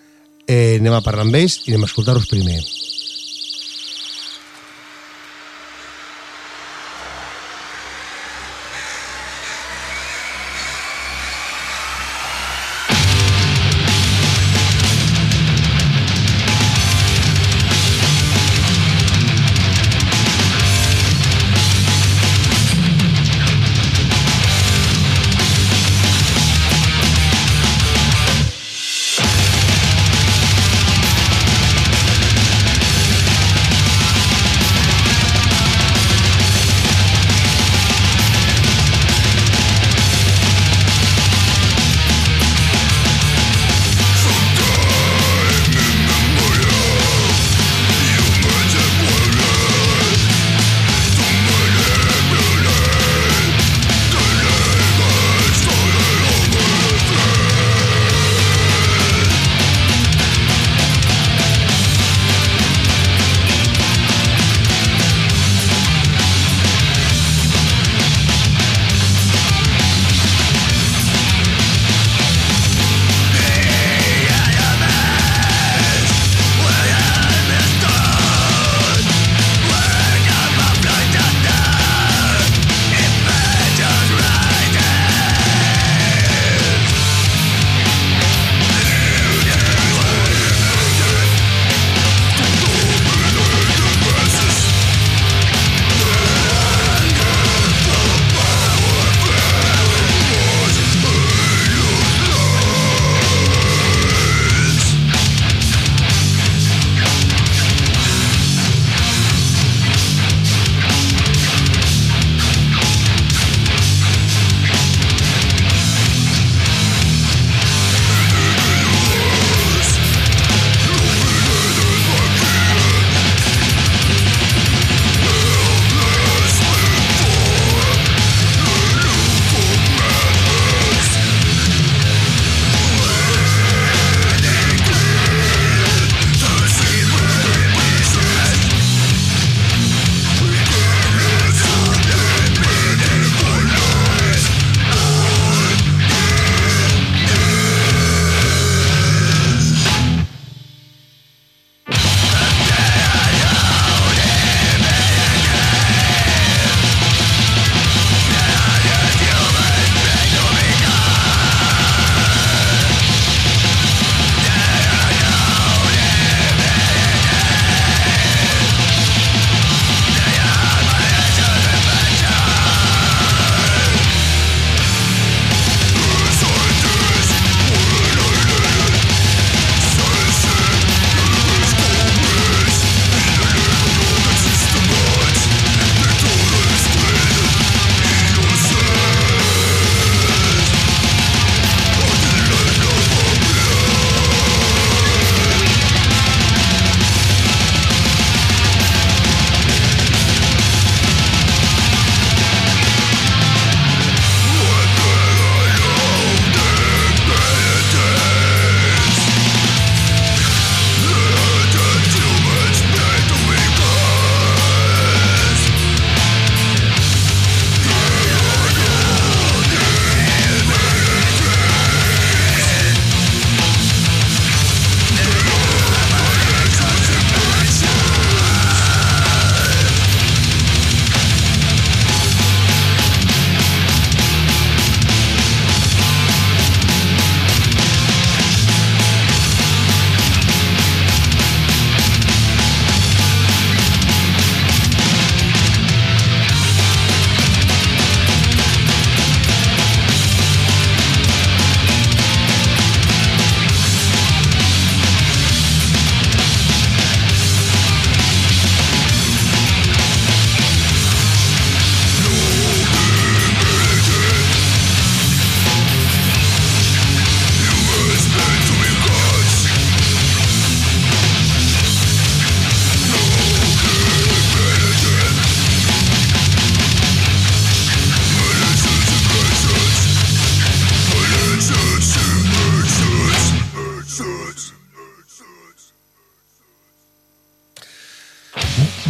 Eh, anem a parlar amb ells i anem a escoltar-los primer.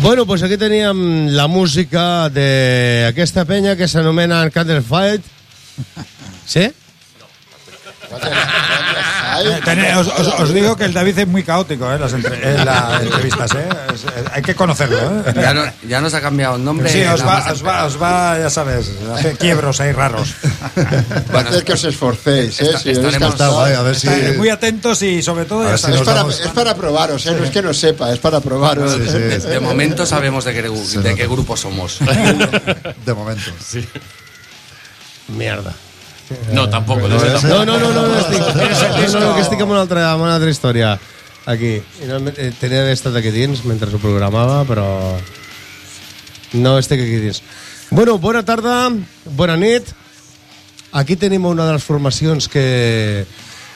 Bueno, pues aquí teníem la música d'aquesta penya que s'anomena Candlefight. Sí? Eh, os, os- os digo que el David es muy caótico en las, entre- en las entrevistas, ¿eh? Es- es- hay que conocerlo, ¿eh? Ya, no- ya nos ha cambiado el nombre. Sí, os va, os va, os va, ya sabes, hace quiebros ahí raros. Bueno, Hacer que os esforcéis, ¿eh? Si os estaremos- a ver si... Muy atentos y sobre todo, ya si Es para, es para probaros, ¿eh? No es que no sepa, es para probaros. Sí, sí, de momento sabemos de qué, de qué grupo somos. de momento. Mierda. No, tampoco. de ese tampoco. No, no, no, no, no, estic, no, no, que estic amb una altra, amb una altra història aquí. No, eh, tenia d'haver estat aquí dins mentre ho programava, però no estic aquí dins. Bueno, bona tarda, bona nit. Aquí tenim una de les formacions que,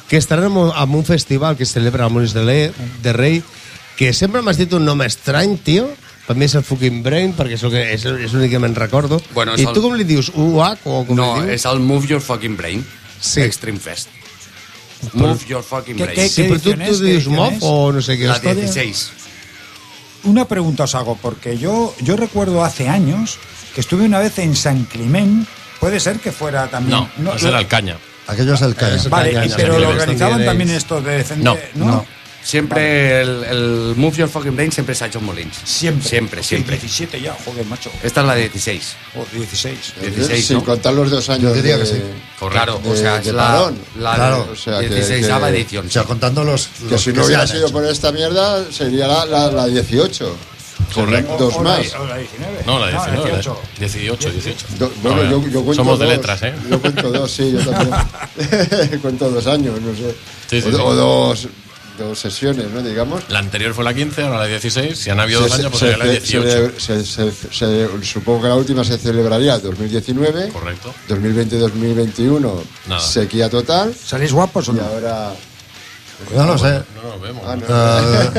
que estaran en un, en un festival que es celebra a Molins de, Le, de Rei, que sempre m'has dit un nom estrany, tio. Per mi és el Fucking Brain, perquè és, el que, és, és l'únic que me'n recordo. Bueno, I el- tu com li dius? UAC o com No, li dius? és el Move Your Fucking Brain. Sí. Extreme Fest. Move Your Fucking ¿Qué- Brain. qué- Sí, però tu, edición tu es? ¿Qué dius edición MOF es? o no sé qué La història? 16. Una pregunta os hago, porque yo, yo recuerdo hace años que estuve una vez en San Climén. Puede ser que fuera también. No, ese era el caña. Aquello es el caña. Eso Vale, pero lo organizaban también también es- esto de defender. No, no. Siempre el, el Move Your Fucking Brain siempre se ha hecho en Molins. Siempre. Siempre, siempre. 17 ya, joder, macho. Esta es la 16. O 16. 16, Sin ¿no? contar los dos años Yo diría de, que sí. Claro, o de- sea, de es la, la Claro. O sea, que- 16 que- edición. O sea, contando los, que los si no hubiera sido hecho. por esta mierda, sería la, la, la 18. Correcto. Dos O la- más. o la 19. No, la 19. 18. 18, 18. Do- bueno, No, yo, yo cuento Somos de dos. letras, ¿eh? Yo cuento dos, sí, yo también. cuento dos años, no sé. Sí, sí, o, sí. o dos, dos sesiones, ¿no? Digamos. La anterior fue la 15, ahora la 16. Si han habido Se- dos años, pues se- sería la se- 18. se- se- se- se- supongo que la última se celebraría en 2019. Correcto. 2020-2021, Nada. sequía total. ¿Salís guapos o Y no? ahora. No lo sé. No nos vemos. Ah, no.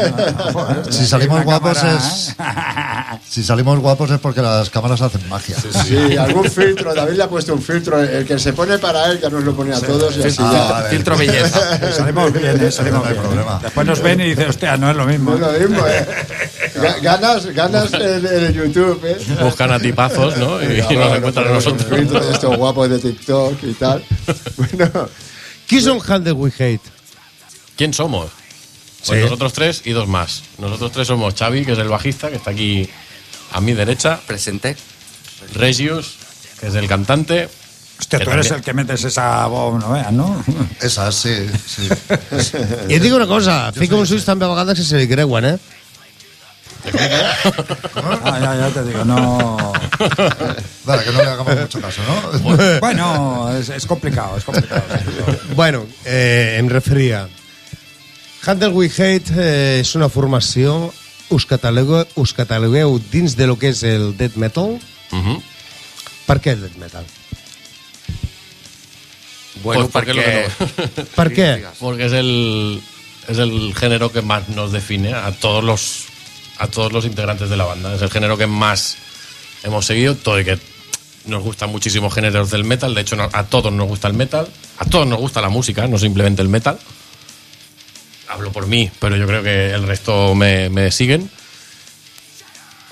Eh, si salimos guapos cámara, es... ¿eh? Si salimos guapos es porque las cámaras hacen magia. Sí, algún filtro. David le ha puesto un filtro. El que se pone para él ya nos lo pone a todos y así Ah, ya. Filtro belleza. Salimos bien, ¿eh? Salimos No hay bien. problema. Después nos ven y dicen, hostia, no es lo mismo. No es lo mismo, ¿eh? Ga- Ganas, ganas en, en YouTube, ¿eh? Buscan a tipazos, ¿no? Y, y nos encuentran a ponemos un nosotros. filtro de estos guapos de TikTok y tal. Bueno, Qui són Hand We Hate? ¿Quién somos? Pues Sí. nosotros tres y dos más. Nosotros tres somos Xavi, que es el bajista, que está aquí a mi derecha. Presenté. Regius, que es el cantante. Hostia, Que tú eres también- el que metes esa voz, no veas, ¿no? Esas, sí, sí. I et dic una cosa, fica uns ulls també a vegades que se li creuen, eh? Ah, ya, ya te digo, no. Vale, que no le hagamos mucho caso, ¿no? Bueno, es, es complicado, es complicado. Bueno, eh, em referia. Handle We Hate eh, és una formació, us catalogueu, us catalogueu dins de lo que és el death metal. Ujú. Per què el death metal? Bueno, Pues, ¿por qué lo porque... Porque es el, es el género que más nos define a todos los a todos los integrantes de la banda. Es el género que más hemos seguido, todo y que nos gustan muchísimos géneros del metal. De hecho, a todos nos gusta el metal, a todos nos gusta la música, no simplemente el metal. Hablo por mí, pero yo creo que el resto me, me siguen.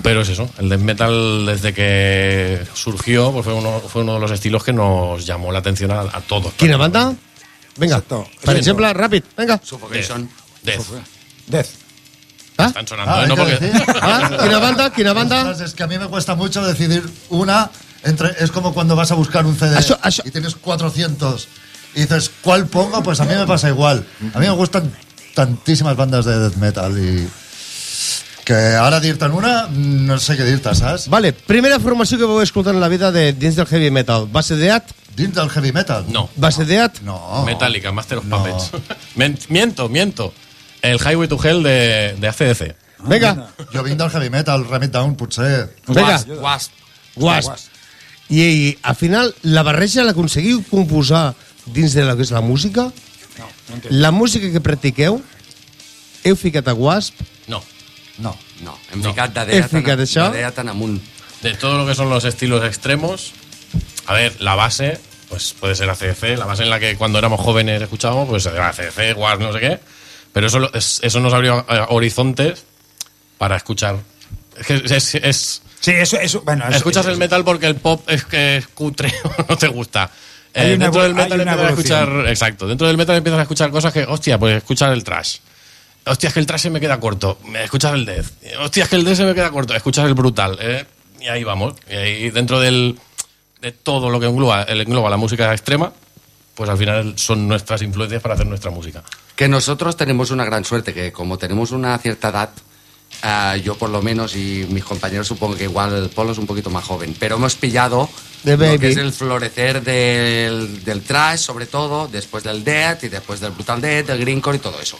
Pero es eso, el death metal desde que surgió pues fue, uno, fue uno de los estilos que nos llamó la atención a, a todos. Quina banda? Vinga, Exacto. per exemple, ràpid, vinga. Suffocation. Death. Death. Ah? Están sonando, Ah, ¿eh? no que porque... Ah, banda, quina banda? Ostras, es que a mí me cuesta mucho decidir una. Entre, es como cuando vas a buscar un CD y tienes 400 y dices, ¿cuál pongo? Pues a mí me pasa igual. A mí me gustan tantísimas bandas de death metal y. Que ahora dirte en una, no sé qué dirte, ¿sabes? Vale, primera formació que vau escoltar en la vida de, dins del heavy metal. Va ser Death? Dins del heavy metal. No. Va ser Death? No. Metallica, Master of No. Puppets. Miento, miento. El Highway to Hell de, de ACDC. Vinga, Jo vinc del heavy metal, Remit Down, potser. vinga. Wasp. Wasp. I, I al final, la barreja l'aconseguiu composar dins de la que és la música? La música que practiqueu, heu ficat a Wasp, No. No. No, hem No. ficat de He Dea ficat tan, això? de Dea tan amunt. De todo lo que son los estilos extremos, a ver, la base, pues puede ser ACDC, la base en la que cuando éramos jóvenes escuchábamos, pues era ACDC, Wasp, no sé qué. Pero eso, lo- es- eso nos abrió eh, horizontes para escuchar Es que es- es- Sí, eso, eso, bueno, eso- escuchas eso- el metal porque el pop es que es cutre no te gusta. Eh, dentro del metal empiezas a escuchar, exacto, dentro del metal empiezas a escuchar cosas que, hostia, pues escuchar el trash. Hostia, es que el trash se me queda corto. Escuchas el death. Hostia, es que el death se me queda corto. Escuchas el brutal. ¿eh? Y ahí vamos. Y ahí dentro del, de todo lo que engloba, el engloba la música extrema, pues al final son nuestras influencias para hacer nuestra música. Que nosotros tenemos una gran suerte, que como tenemos una cierta edad, ah, yo por lo menos y mis compañeros supongo que igual el Polo es un poquito más joven, pero hemos pillado lo baby. que es el florecer del, del trash sobre todo, después del death y después del brutal death, del greencore y todo eso.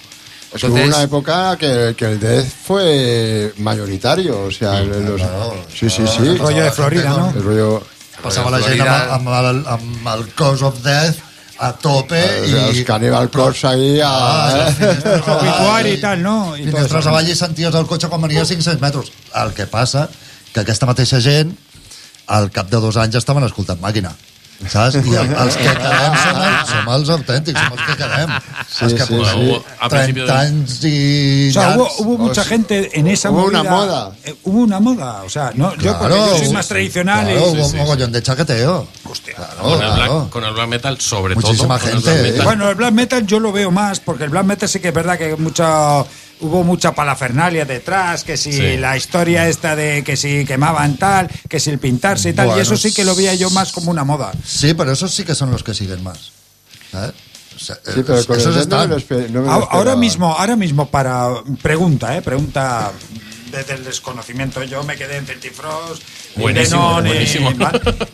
Es que hubo Entonces, una época que, que el death fue mayoritario, o sea, el- los- claro. sí, sí, sí. El rollo de Florida, ¿no? El rollo, Passava la gent amb, amb, el, amb el Cause of Death a tope o i... sea, los Cannibal Corpse ahí a... Ah, avall i tal, no? I Finestres avall i senties el cotxe quan venia a 500 metres. El que passa que aquesta mateixa gent al cap de dos anys estaven escoltant màquina. Saps? I el, els que quedem som, el, som els autèntics, som els que quedem. Sí, els que sí, sí. A principio 30 de- anys i... O sea, hubo, hubo mucha gente en esa Hubo una movida. moda. Eh, hubo una moda. O sea, no, yo, porque yo soy más tradicional Claro, y. hubo un mogollón de chaqueteo. Hostia. Claro, con, el black, claro. con el black metal, sobre Muchísima todo. el gente, black ¿eh? Bueno, el black metal yo lo veo más, porque el black metal sí que es verdad que mucha, hubo mucha palafernalia detrás, que si Sí. la historia esta de que si quemaban tal, que si el pintarse y tal, Bueno, y eso sí que lo veía yo más como una moda. Sí, pero esos sí que son los que siguen más. ¿sabes? O sea, Sí, pero con el esos death no me están. lo no me lo Ahora, mismo, ahora mismo para pregunta, eh, pregunta desde el desconocimiento. Yo me quedé en Celtifrost, y Buenísimo, y- buenísimo.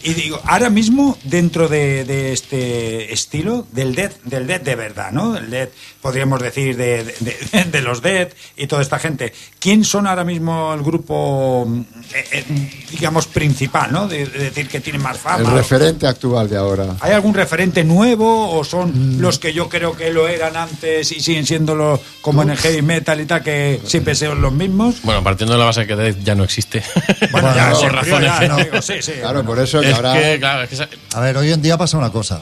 y digo, ahora mismo dentro de, de este estilo del death, del death de verdad, ¿no? El death, podríamos decir de, de- de- de los death y toda esta gente. ¿Quién son ahora mismo el grupo, mm, eh, eh, digamos principal, ¿no? De, de decir que tiene más fama. El referente actual de ahora. ¿Hay algún referente nuevo o son Mm. los que yo creo que lo eran antes y siguen siendo los, como en el heavy metal y tal, que siempre son los mismos? Bueno, partiendo de la base que Death ya no existe. Bueno, ya, Por razones ya, no digo, sí, sí. Claro, por eso que es ahora... que, claro, es que esa- A ver, hoy en día pasa una cosa.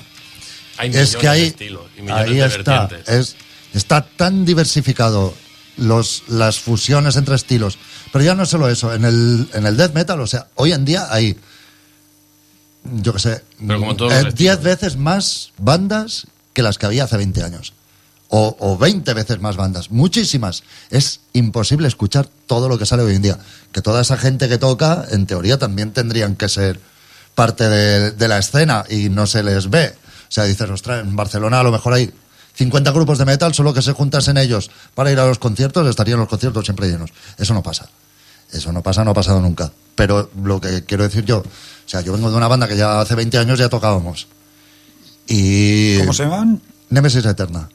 hay es que de ahí, estilos y millones ahí de está, vertientes. es, está tan diversificado los, las fusiones entre estilos. Pero ya no es solo eso, en el, en el death metal, o sea, hoy en día hay, yo qué sé, Pero como en todos eh, los 10 estilos. veces más bandas que las que había hace 20 años. O, o 20 veces más bandas, muchísimas. Es imposible escuchar todo lo que sale hoy en día. Que toda esa gente que toca, en teoría, también tendrían que ser parte de, de la escena y no se les ve. O sea, dices, ostras, en Barcelona a lo mejor hay 50 grupos de metal, solo que se juntasen ellos para ir a los conciertos, estarían los conciertos siempre llenos. Eso no pasa. Eso no pasa, no ha pasado nunca. Pero lo que quiero decir yo, o sea, yo vengo de una banda que ya hace 20 años ya tocábamos. Y... ¿Cómo se llaman? Nemesis Eterna.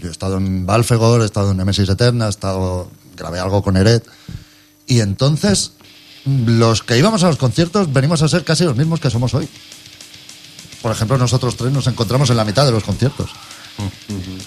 Yo he estado en Balfegor, he estado en Nemesis Eterna, he estado, grabé algo con Eret. Y entonces, los que íbamos a los conciertos venimos a ser casi los mismos que somos hoy. Por ejemplo, nosotros tres nos encontramos en la mitad de los conciertos.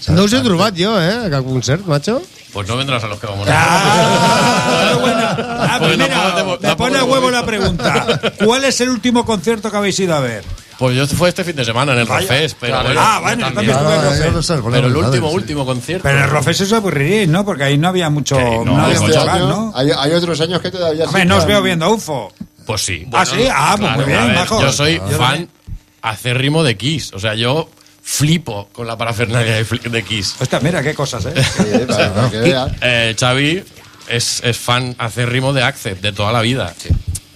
No us he trobat jo, eh, a cap concert, macho. Pues no vendrás a los que vamos Ah, buena. Ah, Pues primero, tampoco te- me tampoco pone a te huevo la pregunta. ¿Cuál es el último concierto que habéis ido a ver? Pues yo fue este fin de semana en el. Rofes, pero Claro. bueno, Ah, bueno, también Claro, estuve en yo Rofes. no sé, pero el último, sí. último concierto. Pero el Rofes os aburriríais, ¿no? Porque ahí no había mucho. No, no, había Este mucho año, ¿no? hay, hay otros años que todavía... Hombre, sí no os veo viendo a UFO. Pues sí. Ah, sí, ah, pues muy bien, a. Yo soy Yo fan acérrimo de Kiss. O sea, yo flipo con la parafernalia de, de Kiss. Hostia, mira qué cosas, ¿eh? Sí, para, para que veas. Eh, Xavi es, es fan acérrimo de Accept de toda la vida.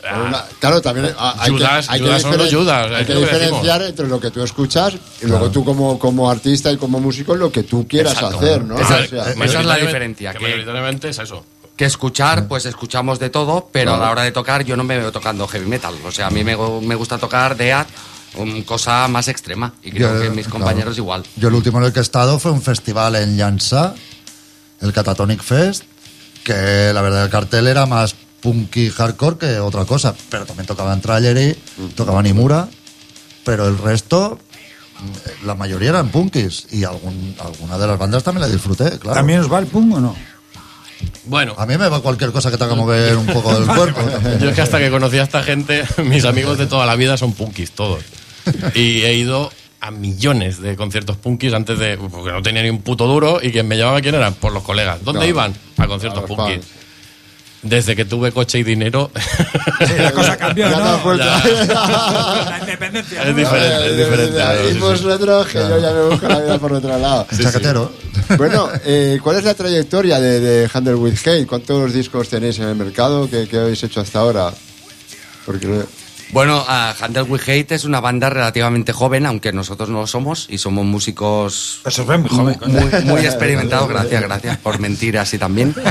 Ah, Una- Claro, también hay Judas- que, hay que Judas Judas, hay diferenciar entre lo que tú escuchas y luego tú como, como artista y como músico lo que tú quieras Exacto. hacer, ¿no? Esa- O sea, esa es la diferencia, Que mayoritariamente es eso. que escuchar, pues escuchamos de todo, pero a la hora de tocar yo no me veo tocando heavy metal. O sea, a mí me, me gusta tocar death, um, cosa más extrema. Y creo Yo, que mis claro. compañeros igual. Yo el último en el que he estado fue un festival en Llançà, el Catatonic Fest, que la verdad el cartel era más punky hardcore que otra cosa, pero también tocaban Tragedy, tocaban Imura, pero el resto, mm, la mayoría eran punkis y algún, alguna de las bandas también la disfruté, claro. ¿También os va el pum o no? Bueno, A mí me va cualquier cosa que te haga mover un poco del cuerpo. yo es que hasta que conocí a esta gente, mis amigos de toda la vida son punkis, todos. Y he ido a millones de conciertos punkis antes de. porque no tenía ni un puto duro y quien me llevaba quién eran, por los colegas. ¿Dónde Claro. iban? A conciertos A punkis. fans. Desde que tuve coche y dinero, Sí, la cosa cambió, ¿no? vuelta. La independencia. Es ¿no? diferente. es diferente, Y sí, sí. vosotros, que yo ya me busco la vida por otro lado. Chaquetero. Bueno, eh, ¿cuál es la trayectoria de, de Handle with Hate? ¿Cuántos discos tenéis en el mercado? ¿Qué, qué habéis hecho hasta ahora? Porque Bueno, uh, Handle We Hate es una banda relativamente joven, aunque nosotros no lo somos, y somos músicos Eso es muy joven. muy, muy experimentados. Gracias, gracias por mentir así también.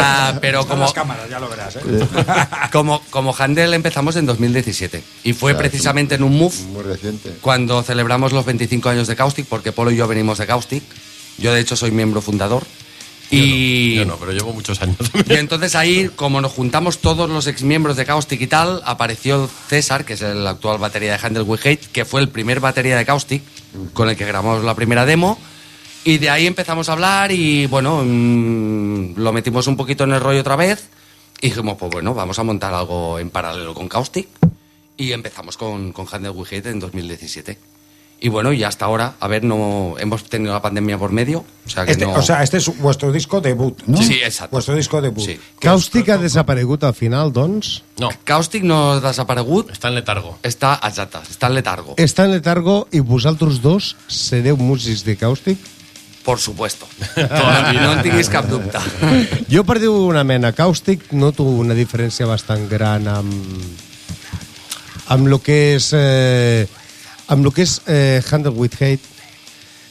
Ah, pero Con como, las cámaras, ya lo verás, ¿eh? como, como Handle empezamos en 2017 y fue precisamente en un Move muy reciente. cuando celebramos los 25 años de Caustic, porque Polo y yo venimos de Caustic. Yo, de hecho, soy miembro fundador. Y, Yo no, pero llevo muchos años. y entonces ahí, como nos juntamos todos los exmiembros de Caustic y tal, apareció César, que es el actual batería de Handle We Hate, que fue el primer batería de Caustic, con el que grabamos la primera demo. Y de ahí empezamos a hablar y bueno, mm, lo metimos un poquito en el rollo otra vez. Y dijimos, pues bueno, vamos a montar algo en paralelo con Caustic. Y empezamos con, con Handle We Hate en 2017. Y bueno, y hasta ahora, a ver, no hemos tenido la pandemia por medio. O sea, que Este, no- O sea, este es vuestro disco debut, ¿no? Sí, exacto. Vuestro disco debut. Sí. Càustic ha desaparegut al final, doncs. No, Caustic no ha desaparegut, está en letargo. està, exacte, està en letargo, Està en letargo i vosaltres dos sereu músics de Càustic? por supuesto. no en tinguis cap dubte. Jo, per dir una mena, Càustic noto una diferència bastant gran amb, amb lo que és, eh, amb lo que és eh, Handle with Hate.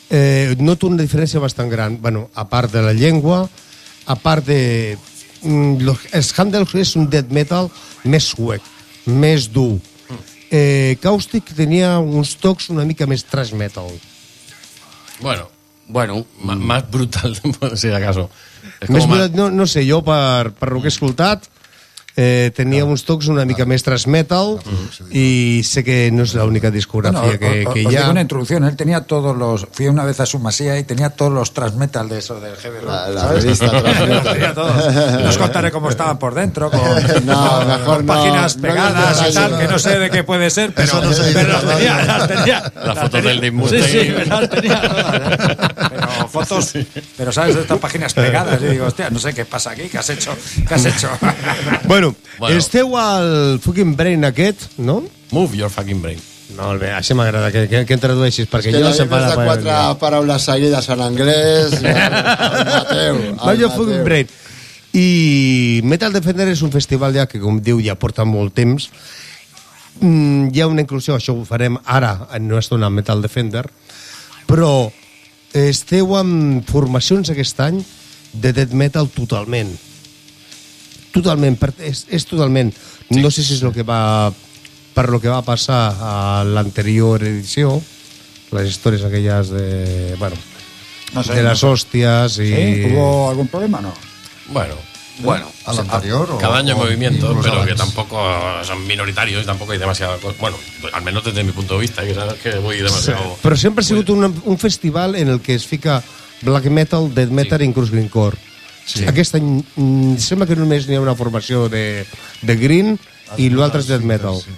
Eh, noto una diferència bastant gran. Bueno, a part de la llengua, a part de... Mm, els Handle és un death metal més suec, més dur. Eh, Càustic tenia uns tocs una mica més thrash metal. Bueno, Bueno, ma- más brutal, si acaso. Es Més, como más- no, no sé, jo per, per lo que he escoltat eh, tenia uns tocs una mica més thrash metal i sé que no és l'única discografia Bueno, que, o- o- que os hi ha. digo una introducción. Él tenía todos los. Fui una vez a su masía y tenía todos los transmetal de eso del heavy rock. La- la revista Metal. Tenía todos. No os contaré cómo estaban por dentro, con, No, con- mejor con no, páginas no pegadas nos y tal, que no sé de qué puede ser, pero, no pero las la tenía, las tenía. Fotos tenía. del Dave Sí, sí, las tenía. Pero fotos, pero sabes, de estas páginas pegadas. Y digo, hostia, no sé qué pasa aquí, qué has hecho, qué has hecho. Bueno, Bueno. esteu al fucking brain aquest, no? Move your fucking brain. Molt bé, així m'agrada que, que, que em tradueixis, perquè Que jo se'n vienes fa de quatre paraules seguides en anglès. al Mateu. No, al Mateu. fucking brain. I Metal Defender és un festival ja que, com diu, ja porta molt temps. Mm, hi ha una inclusió, això ho farem ara, en una estona amb Metal Defender, però esteu amb formacions aquest any de death metal totalment. Totalment, per, és, és totalment. Sí. No sé si és el que va per lo que va passar a l'anterior edició, les històries aquelles de... Bueno, No sé, de las hostias y... ¿Sí? ¿Tuvo algún problema no? Bueno, bueno, ¿Al anterior? o- cada año o movimiento, pero que tampoco son minoritarios y tampoco hay demasiada cosa. Bueno, al menos desde mi punto de vista, que sabes que voy demasiado. Però sempre ha sigut un, un festival en el que es fica black metal, death metal sí. i inclús greencore. Sí. Aquest any mm, sembla que només n'hi ha una formació de, de green i l'altre és death metal. Sí.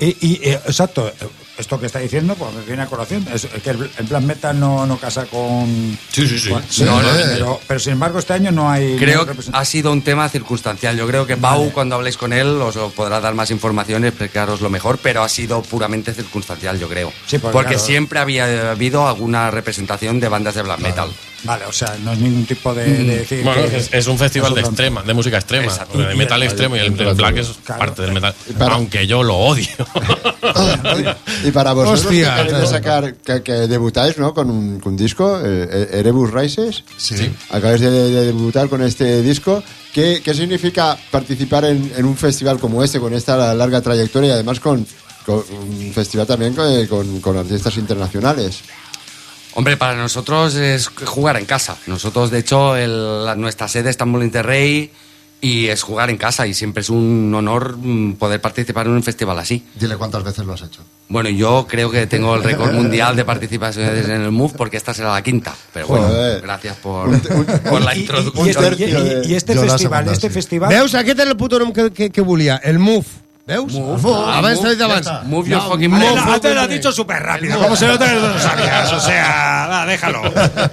Y, y, eh, exacto, esto que está diciendo, pues viene a colación, es que el, el Black Metal no, no casa con... Sí, sí, sí. No, no, pero, pero sin embargo este año no hay... creo que ha sido un tema circunstancial. Yo creo que Pau, cuando habléis con él, os podrá dar más información y explicaros lo mejor, pero ha sido puramente circunstancial, yo creo. Sí, porque, porque claro. siempre había habido alguna representación de bandas de black metal. Vale, o sea, no es ningún tipo de, de decir... Bueno, que- es, es un festival de extrema, de música extrema, Exacto. de metal extremo y el, el black es Claro. parte del metal. para- Aunque yo lo odio. Y para vosotros Hostia, que sacar, que, que debutáis ¿no? con un, con un disco, eh, Erebus Rises, Sí. acabáis de, de debutar con este disco. ¿Qué, qué significa participar en, en un festival como este, con esta larga trayectoria y además con, con un festival también con, con- con artistas internacionales? Hombre, para nosotros es jugar en casa. Nosotros, de hecho, el- la- nuestra sede está en Molins de Rey y es jugar en casa y siempre es un honor mm, poder participar en un festival así. Dile cuántas veces lo has hecho. Bueno, yo creo que tengo el récord mundial de participaciones en el MOVE porque esta será la quinta. Pero bueno, Joder. gracias por, por la Y- y- introducción. y, este- y- este festival, segunda, este sí. festival... Veus? Aquest era el puto nom que, que, que volia, el Move. Veus? Move. Move. t'he dit abans. Move your fucking move. no, antes lo has dicho súper rápido. ¿Cómo se nota que no lo sabías? O sea, va, déjalo.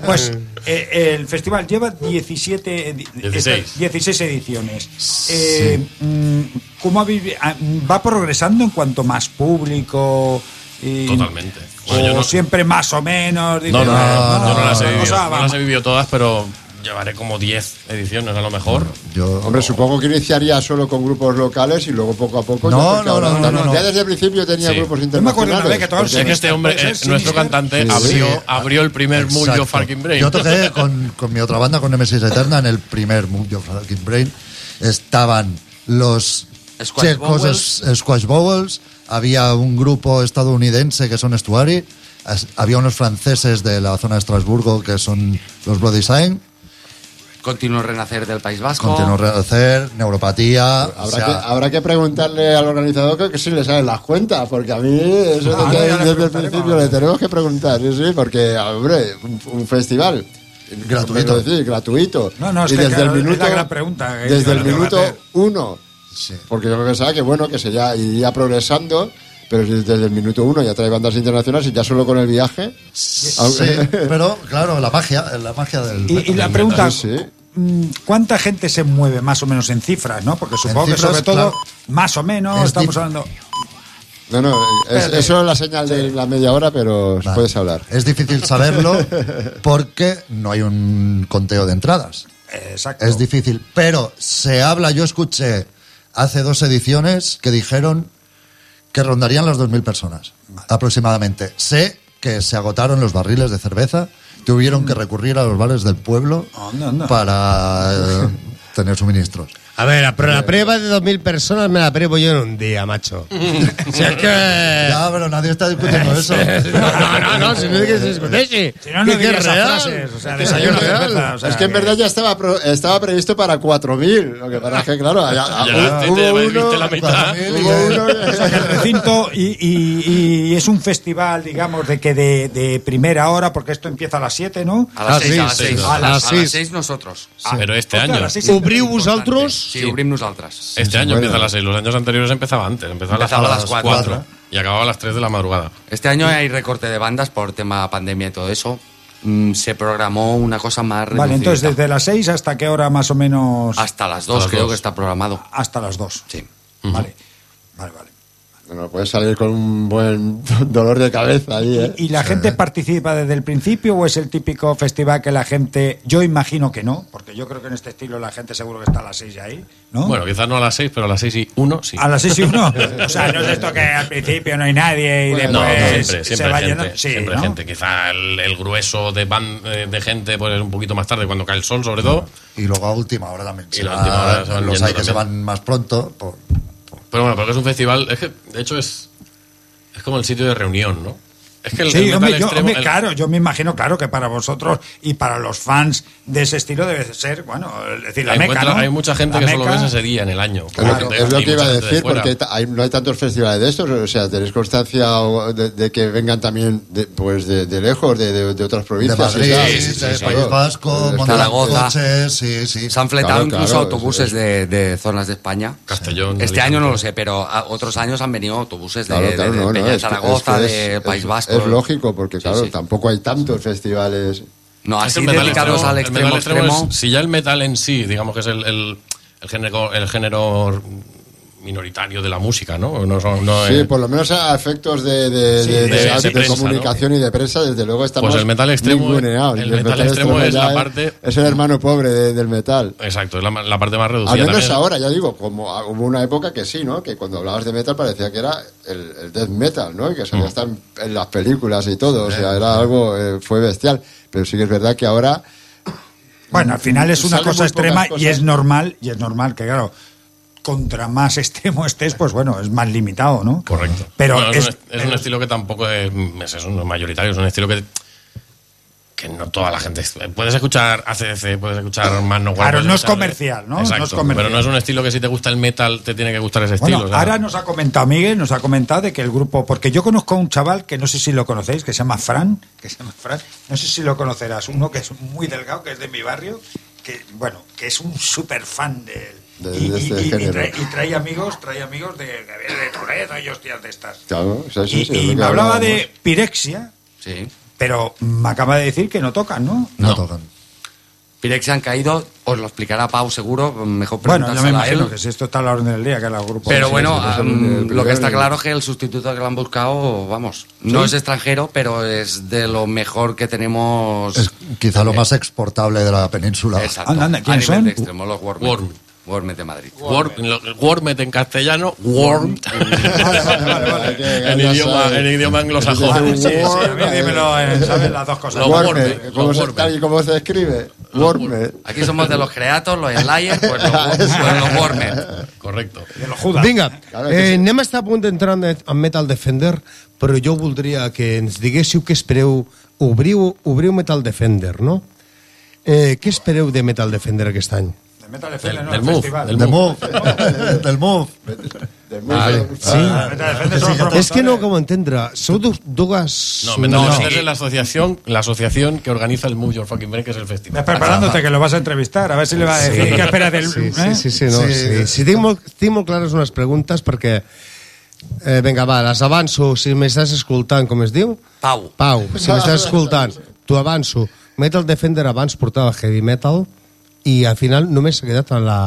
Pues Eh, el festival lleva 17, edi- 16. esta- 16 ediciones. Eh, mm, ¿cómo ah, ¿Va progresando en cuanto más público? y- Totalmente. O Bueno, yo no- siempre más o menos. No, no, no, dices, yo no las he vivido, cosa no va las he vivido todas, pero llevaré como 10 ediciones a lo mejor. Yo, Hombre, supongo que iniciaría solo con grupos locales y luego poco a poco. No, no, no, no, también- no, no. Ya desde el principio tenía Sí. grupos Yo me acuerdo una vez internacionales. Sé que este hombre, eh, nuestro cantante, Sí. abrió, Sí. abrió el primer Exacto. Your Fucking Brain. Yo toqué con, con mi otra banda, con Nemesis Eterna, en el primer Move Your Fucking Brain. Estaban los Squash checos es- Squash Bowls, había un grupo estadounidense que son Estuary, había unos franceses de la zona de Estrasburgo que son los Bloody Sign, Continuo renacer del País Vasco. Continuo Renacer, Neuropatía. Habrá, o sea, que, habrá que preguntarle al organizador que, que si le salen las cuentas, porque a mí eso Ah, desde, le desde el principio le tenemos que preguntar, sí, sí, porque, hombre, un, un festival. Gratuito. decir, gratuito. No, no, es y que desde claro, el es minuto, la gran pregunta que Desde el minuto uno. sí. Porque yo pensaba que bueno, que se ya iría progresando, pero si desde el minuto uno ya trae bandas internacionales y ya solo con el viaje. Sí, aunque- pero claro, la magia, la magia del. Y, y la pregunta, Sí, sí. mm, ¿cuánta gente se mueve más o menos en cifras? ¿no? Porque supongo que sobre todo, claro. más o menos, Es estamos hablando... No, no, es- eso es la señal de la media hora, pero Vale. puedes hablar. Es difícil saberlo porque no hay un conteo de entradas. Exacto. Es difícil, pero se habla, yo escuché hace dos ediciones que dijeron que rondarían las 2.000 personas, aproximadamente. Sé que se agotaron los barriles de cerveza, tuvieron que recurrir a los bares del pueblo Anda, anda. para eh, tener suministros. A ver, pero la prueba de 2.000 personas me la pruebo yo en un día, macho. si es que... Ya, pero nadie está discutiendo eso. No, no, no, si no es que se discutiese. Si no, no Que- es real. frases, o sea, Que desayuno, cerveza, o sea, es que en verdad ya estaba estaba previsto para 4.000. Lo que pasa es que, claro, ya- Ya hubo- te- hubo te uno- la mitad. hubo uno O sea, que el recinto y, y- y es un festival, digamos, de que de, de primera hora, porque esto empieza a las 7, ¿no? A las Ah, 6, sí, a las sí, 6. sí. A A las las seis. 6 nosotros. Pero este Hostia, año. Obriu vosaltres? Sí, obrim nosaltres. Este año empieza a las 6. Los años anteriores empezaba antes. Empezaba, Empezaba a a las las 4. cuatro. Y acababa a las 3 de la madrugada. Este año hay recorte de bandas por tema pandemia y todo eso. Mm, se programó una cosa más Vale, reducidita. entonces desde las 6 hasta qué hora más o menos. Hasta las 2 las creo dos. que está programado. Hasta las 2. Sí. Vale. Vale, vale. Bueno, puedes salir con un buen dolor de cabeza ahí, ¿eh? ¿Y la gente participa desde el principio o es el típico festival que la gente.? Yo imagino que no, porque yo creo que en este estilo la gente seguro que está a las 6 ahí, ¿no? Bueno, quizás no a las 6, pero a las 6 y 1 sí. A las 6 y 1. o sea, no es esto que al principio no hay nadie y No, después siempre, se va gente. llenando. Sí, siempre gente. Quizá el, el grueso de, ban- eh, de gente pues es un poquito más tarde, cuando cae el sol, sobre todo. Y luego a última hora también. Y la última hora se van los yendo hay que se van más pronto. por- Pero bueno, porque es un festival. Es que, de hecho, es, es como el sitio de reunión, ¿no? Es que el, Sí, hombre, yo- extremo- hombre, el- claro, yo me imagino, claro, que para vosotros y para los fans de ese estilo debe ser, bueno, es decir, la hay, meca, encuentra- ¿no? hay mucha gente La que solo ves ese día en el año. Es lo que- Gente- es lo y que iba a decir, porque hay- no hay tantos festivales de estos, o sea, tenéis constancia de, de que vengan también de, pues de, de lejos, de, de- de otras De provincias. Madrid, de Sí, sí, País. Vasco, Zaragoza. coches, sí, sí. Se han fletado Claro, incluso claro, autobuses es- de, de zonas de España. Castellón, Este año no lo sé, pero otros años han venido autobuses de, Zaragoza, de País Vasco. Es lógico, porque Sí, claro, sí. tampoco hay tantos festivales. No, así el metal dedicados extremo- al el extremo metal extremo extremo. es- si ya el metal en sí, digamos que es el, el, el género, el género minoritario de la música, ¿no? No, son- no Sí, es- por lo menos a efectos de, de, Sí, de- de- de- de de prensa, comunicación y de prensa, desde luego estamos Pues el metal extremo- el metal extremo es la parte- Es el hermano pobre de- del metal. Exacto, es la, la parte más reducida. Al menos también. ahora, ya digo, como hubo una época que sí, ¿no? Que cuando hablabas de metal parecía que era el, el death metal, ¿no? Y que Mm. salía hasta en, en las películas y todo, o sea, era algo, eh, fue bestial. Pero sí que es verdad que ahora Bueno, al final es una cosa extrema y es normal, y es normal que, claro, contra más extremo estés, pues bueno, es más limitado, ¿no? Correcto. Pero Bueno, es, es- un, es un estilo que tampoco es, es eso, no es mayoritario, es un estilo que, que no toda la gente. Puedes escuchar ACDC, puedes escuchar Manowar. Claro, puedes no es comercial, ¿no? No es Exacto, comercial. pero no es un estilo que si te gusta el metal te tiene que gustar ese Bueno, estilo. o sea, ahora nos ha comentado Miguel, nos ha comentado de que el grupo, porque yo conozco a un chaval que no sé si lo conocéis, que se llama Fran, que se llama Fran, no sé si lo conocerás, uno que es muy delgado, que es de mi barrio, que bueno, que es un súper fan de él. De- y, de y- este y- género. trae, y trae amigos, trae amigos de, de, de Toledo y hostias de estas. Claro, o sea, sí, y sí, lo me hablaba de pirexia, Sí. Pero me acaba de decir que no tocan, ¿no? No, No. tocan. Pirexia han caído, os lo explicará Pau seguro, mejor Bueno, yo me preguntárselo a él. imagino que si esto está a la orden del día, que el grupo... Pero bueno, lo que está claro es que el sustituto que le han buscado, vamos, no es extranjero, pero es de lo mejor que tenemos. Es quizá lo más exportable de la península. Exacto. Anda, anda, a ¿quiénes nivel son? de extremo, los Wormet. Worm. Wormet de Madrid. Wormet en castellano, Worm Vale, vale, vale. en, idioma, en idioma anglosajón. Sí, sí, a mí dímelo, eh, ¿sabes? Las dos cosas. Los Wormed, Wormed, ¿cómo se, tal y como se escribe. Wormed. Aquí somos de los Creatos, los Slayers, pues los, pues los Wormet. Correcto. De los Judas. Vinga, eh, anem a estar a punt d'entrar en, en Metal Defender, però jo voldria que ens diguéssiu què espereu. Obriu, obriu Metal Defender, no? Eh, què espereu de Metal Defender aquest any? Metal Defender, Del- no, del el Move, festival. del Del Move. Del Move. Sí. Los És que no acabo d'entendre. Sou dos, dues... No, Metal no. Defender es la asociación, la asociación que organiza el Move Your Fucking Brain, que es el festival. preparándote que lo vas a entrevistar, a ver si le va a decir qué espera del... Sí, ¿eh? sí, sí, sí, no, Sí. sí. sí. tinc, molt, tinc molt clares unes preguntes perquè... Eh, vinga, va, les avanço. Si m'estàs escoltant, com es diu? Pau. Pau, si m'estàs escoltant, t'ho avanço. Metal Defender abans portava heavy metal i al final només s'ha quedat amb la,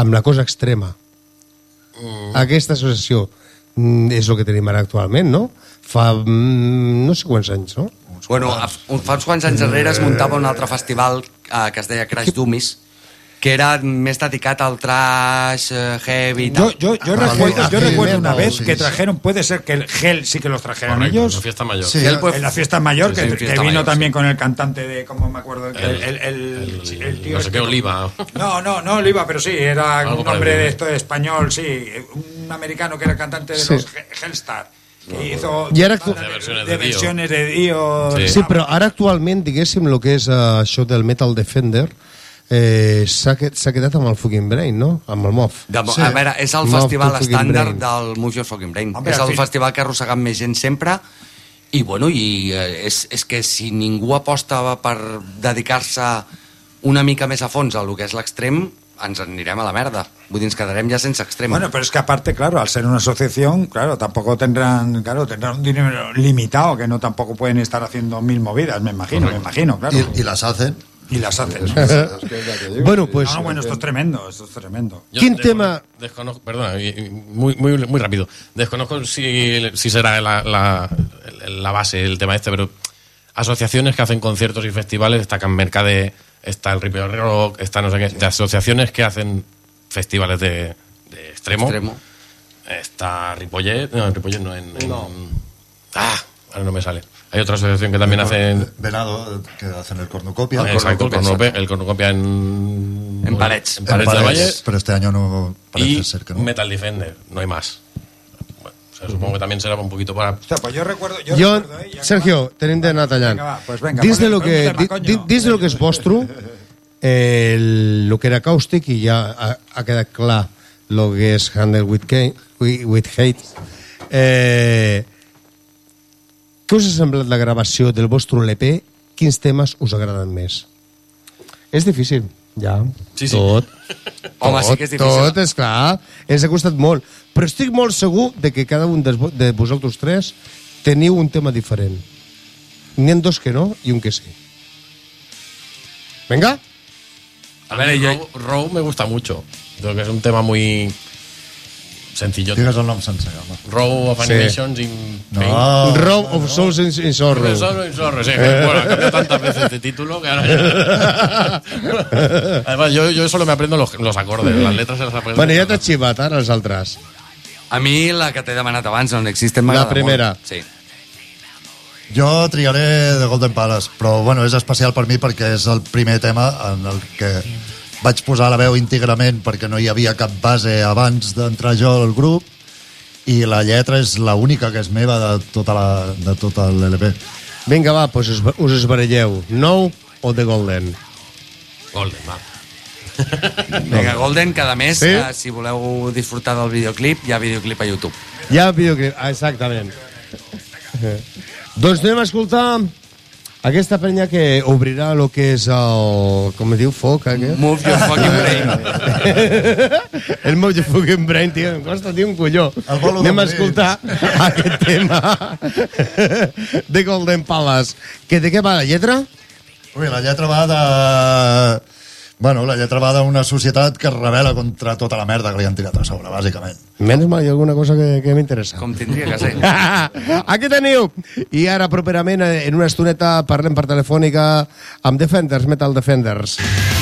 amb la cosa extrema. Mm. Aquesta associació mm, és el que tenim ara actualment, no? Fa mm, no sé quants anys, no? Bueno, un- fa uns quants anys enrere es muntava un altre festival eh, que es deia Crash Dummies, que era més dedicat al trash, eh, heavy y Yo, tal. yo, yo Ah, recuerdo, sí, yo recuerdo una vez que trajeron, puede ser que el gel sí que los trajeron Correcto, ellos. la fiesta mayor. Sí, pues, en la fiesta mayor, Sí, que, sí, que fiesta vino mayor, también sí. con el cantante de, como me acuerdo, el, el, el, el- tío no sé este qué, Oliva. No, no, no Oliva, pero sí, era Algo un hombre de esto de español, sí, un americano que era cantante de Sí. los He- Hellstar. Que hizo I ara actu- De versiones de, de Dio. versiones de Dio. Sí. Sí, però ara actualment, diguéssim, el que és eh, això del Metal Defender eh, s'ha que- s'ha quedat amb el Fucking Brain, no? Amb el MOF. De, sí. A veure, és el Mouth festival estàndard brain. del Your Fucking Brain. Hombre, és al el fin- festival que ha arrossegat més gent sempre i, bueno, i eh, és, és que si ningú aposta per dedicar-se una mica més a fons a lo que és l'extrem, ens anirem a la merda. Vull dir, ens quedarem ja sense extrem. Bueno, pero es que aparte, claro, al ser una asociación, claro, tampoco tendrán, claro, tendrán un dinero limitado, que no tampoco pueden estar haciendo mil movidas, me imagino, me imagino, claro. Y, y las hacen. Y las hacen. Bueno, pues... No, no, bueno, esto es tremendo, esto es tremendo. Yo ¿Quién tema? Desconozco, perdona, muy, muy, muy rápido. Desconozco si, si será la, la, la base el tema este, pero asociaciones que hacen conciertos y festivales, está Can Mercade, está el Ripio Rock, está no sé qué, de asociaciones que hacen festivales de, de extremo. extremo. Está Ripollet, no, en Ripollet no, en, en- Ah, ahora no me sale. Hay otra asociación que también hacen... Venado, que hacen el cornucopia. Ah, Exacto, el cornucopia, cornucopia, el cornucopia en... En Parets. En Parets del Valle. Pero este año no parece y ser que no. Metal Defender, no hay más. Bueno, o sea, supongo que también será un poquito para... O sea, pues yo recuerdo... Yo, Jo, recuerdo, eh, ya Sergio, va, pues venga, dins, de lo que, un tema, di- coño. di- dins de lo que és vostre, eh, el, lo que era càustic, i ja ha, ha quedat clar lo que és Handle with, with Hate, eh, què us ha semblat la gravació del vostre LP? Quins temes us agraden més? És difícil, ja. Sí, sí. Tot. Home, sí tot, que és difícil. Tot, és clar. Ens ha costat molt. Però estic molt segur de que cada un de vosaltres tres teniu un tema diferent. N'hi ha dos que no i un que sí. Venga. A ver, Row, Row me gusta mucho. Creo que es un tema muy sencillo. Digues el nom sencer, home. Row of Sí. Animations in No. Pain. Row of Souls in, in Sorrow. Sorrow in Sorrow, sí, que, bueno, ha cambiado tantas veces este título que ahora ya- Además, yo, yo solo me aprendo los, los acordes, las letras se las aprendo. Bueno, ja t'has xivat, ara els altres. A mi la que t'he demanat abans, on existen, La m'agrada primera. molt. Sí. Jo triaré The Golden Palace, però bueno, és especial per mi perquè és el primer tema en el que vaig posar la veu íntegrament perquè no hi havia cap base abans d'entrar jo al grup i la lletra és la única que és meva de tota la, de tot l'LP. Vinga, va, doncs us, us esbaralleu. Nou o The Golden? Golden, va. Vinga, Golden, que a més, Sí? eh, si voleu disfrutar del videoclip, hi ha videoclip a YouTube. Ja videoclip, ah, exactament. doncs anem a escoltar Aquesta penya que obrirà el que és el... Com es diu? Foc, aquest? Move your fucking brain. el Move Your Fucking Brain, tio. Em costa, tio, un colló. Anem a escoltar aquest tema de Golden Palace. Que de què va la lletra? Ui, la lletra va de... Bueno, la lletra va d'una societat que es rebel·la contra tota la merda que li han tirat a sobre, bàsicament. Menys mal, hi ha alguna cosa que, que m'interessa. Com tindria que ser. Aquí teniu. I ara, properament, eh, en una estoneta, parlem per telefònica amb Defenders, Metal Defenders. Now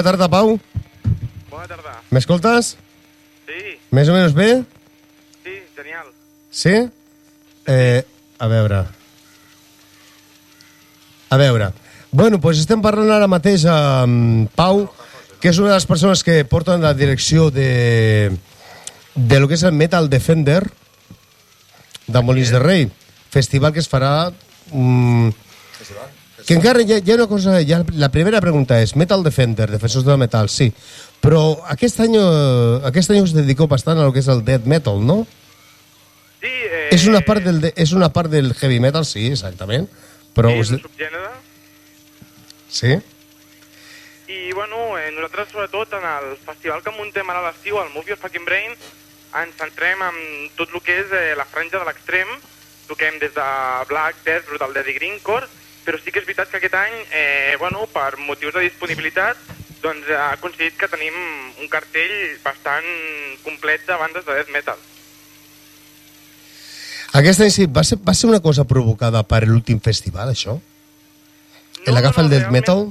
Bona tarda, Pau. Bona tarda. M'escoltes? Sí, Més o menys bé? sí, genial. Sí? Eh, a veure... A veure... Bueno, doncs estem parlant ara mateix amb Pau, que és una de les persones que porten la direcció de, de lo que és el Metal Defender de Molins de Rei, festival que es farà... Mm, que encara hi ha, hi ha una cosa... Ha, la primera pregunta és Metal Defender, defensors del metal, sí. Però aquest any, eh, aquest any us dediqueu bastant a lo que és el death metal, no? Sí, eh, És una part del, de, és una part del heavy metal, sí, exactament. Però sí, us, és un subgènere. sí? I, bueno, eh, nosaltres, sobretot, en el festival que muntem ara a l'estiu, el Move Your Fucking Brain, ens centrem en tot el que és eh, la franja de l'extrem. Toquem des de Black, Death, Brutal Dead i Greencore, però sí que és veritat que aquest any, eh, bueno, per motius de disponibilitat, doncs ha aconseguit que tenim un cartell bastant complet de bandes de death metal. Aquest any sí, va ser, va ser una cosa provocada per l'últim festival, això? No, L'agafa no, el death metal?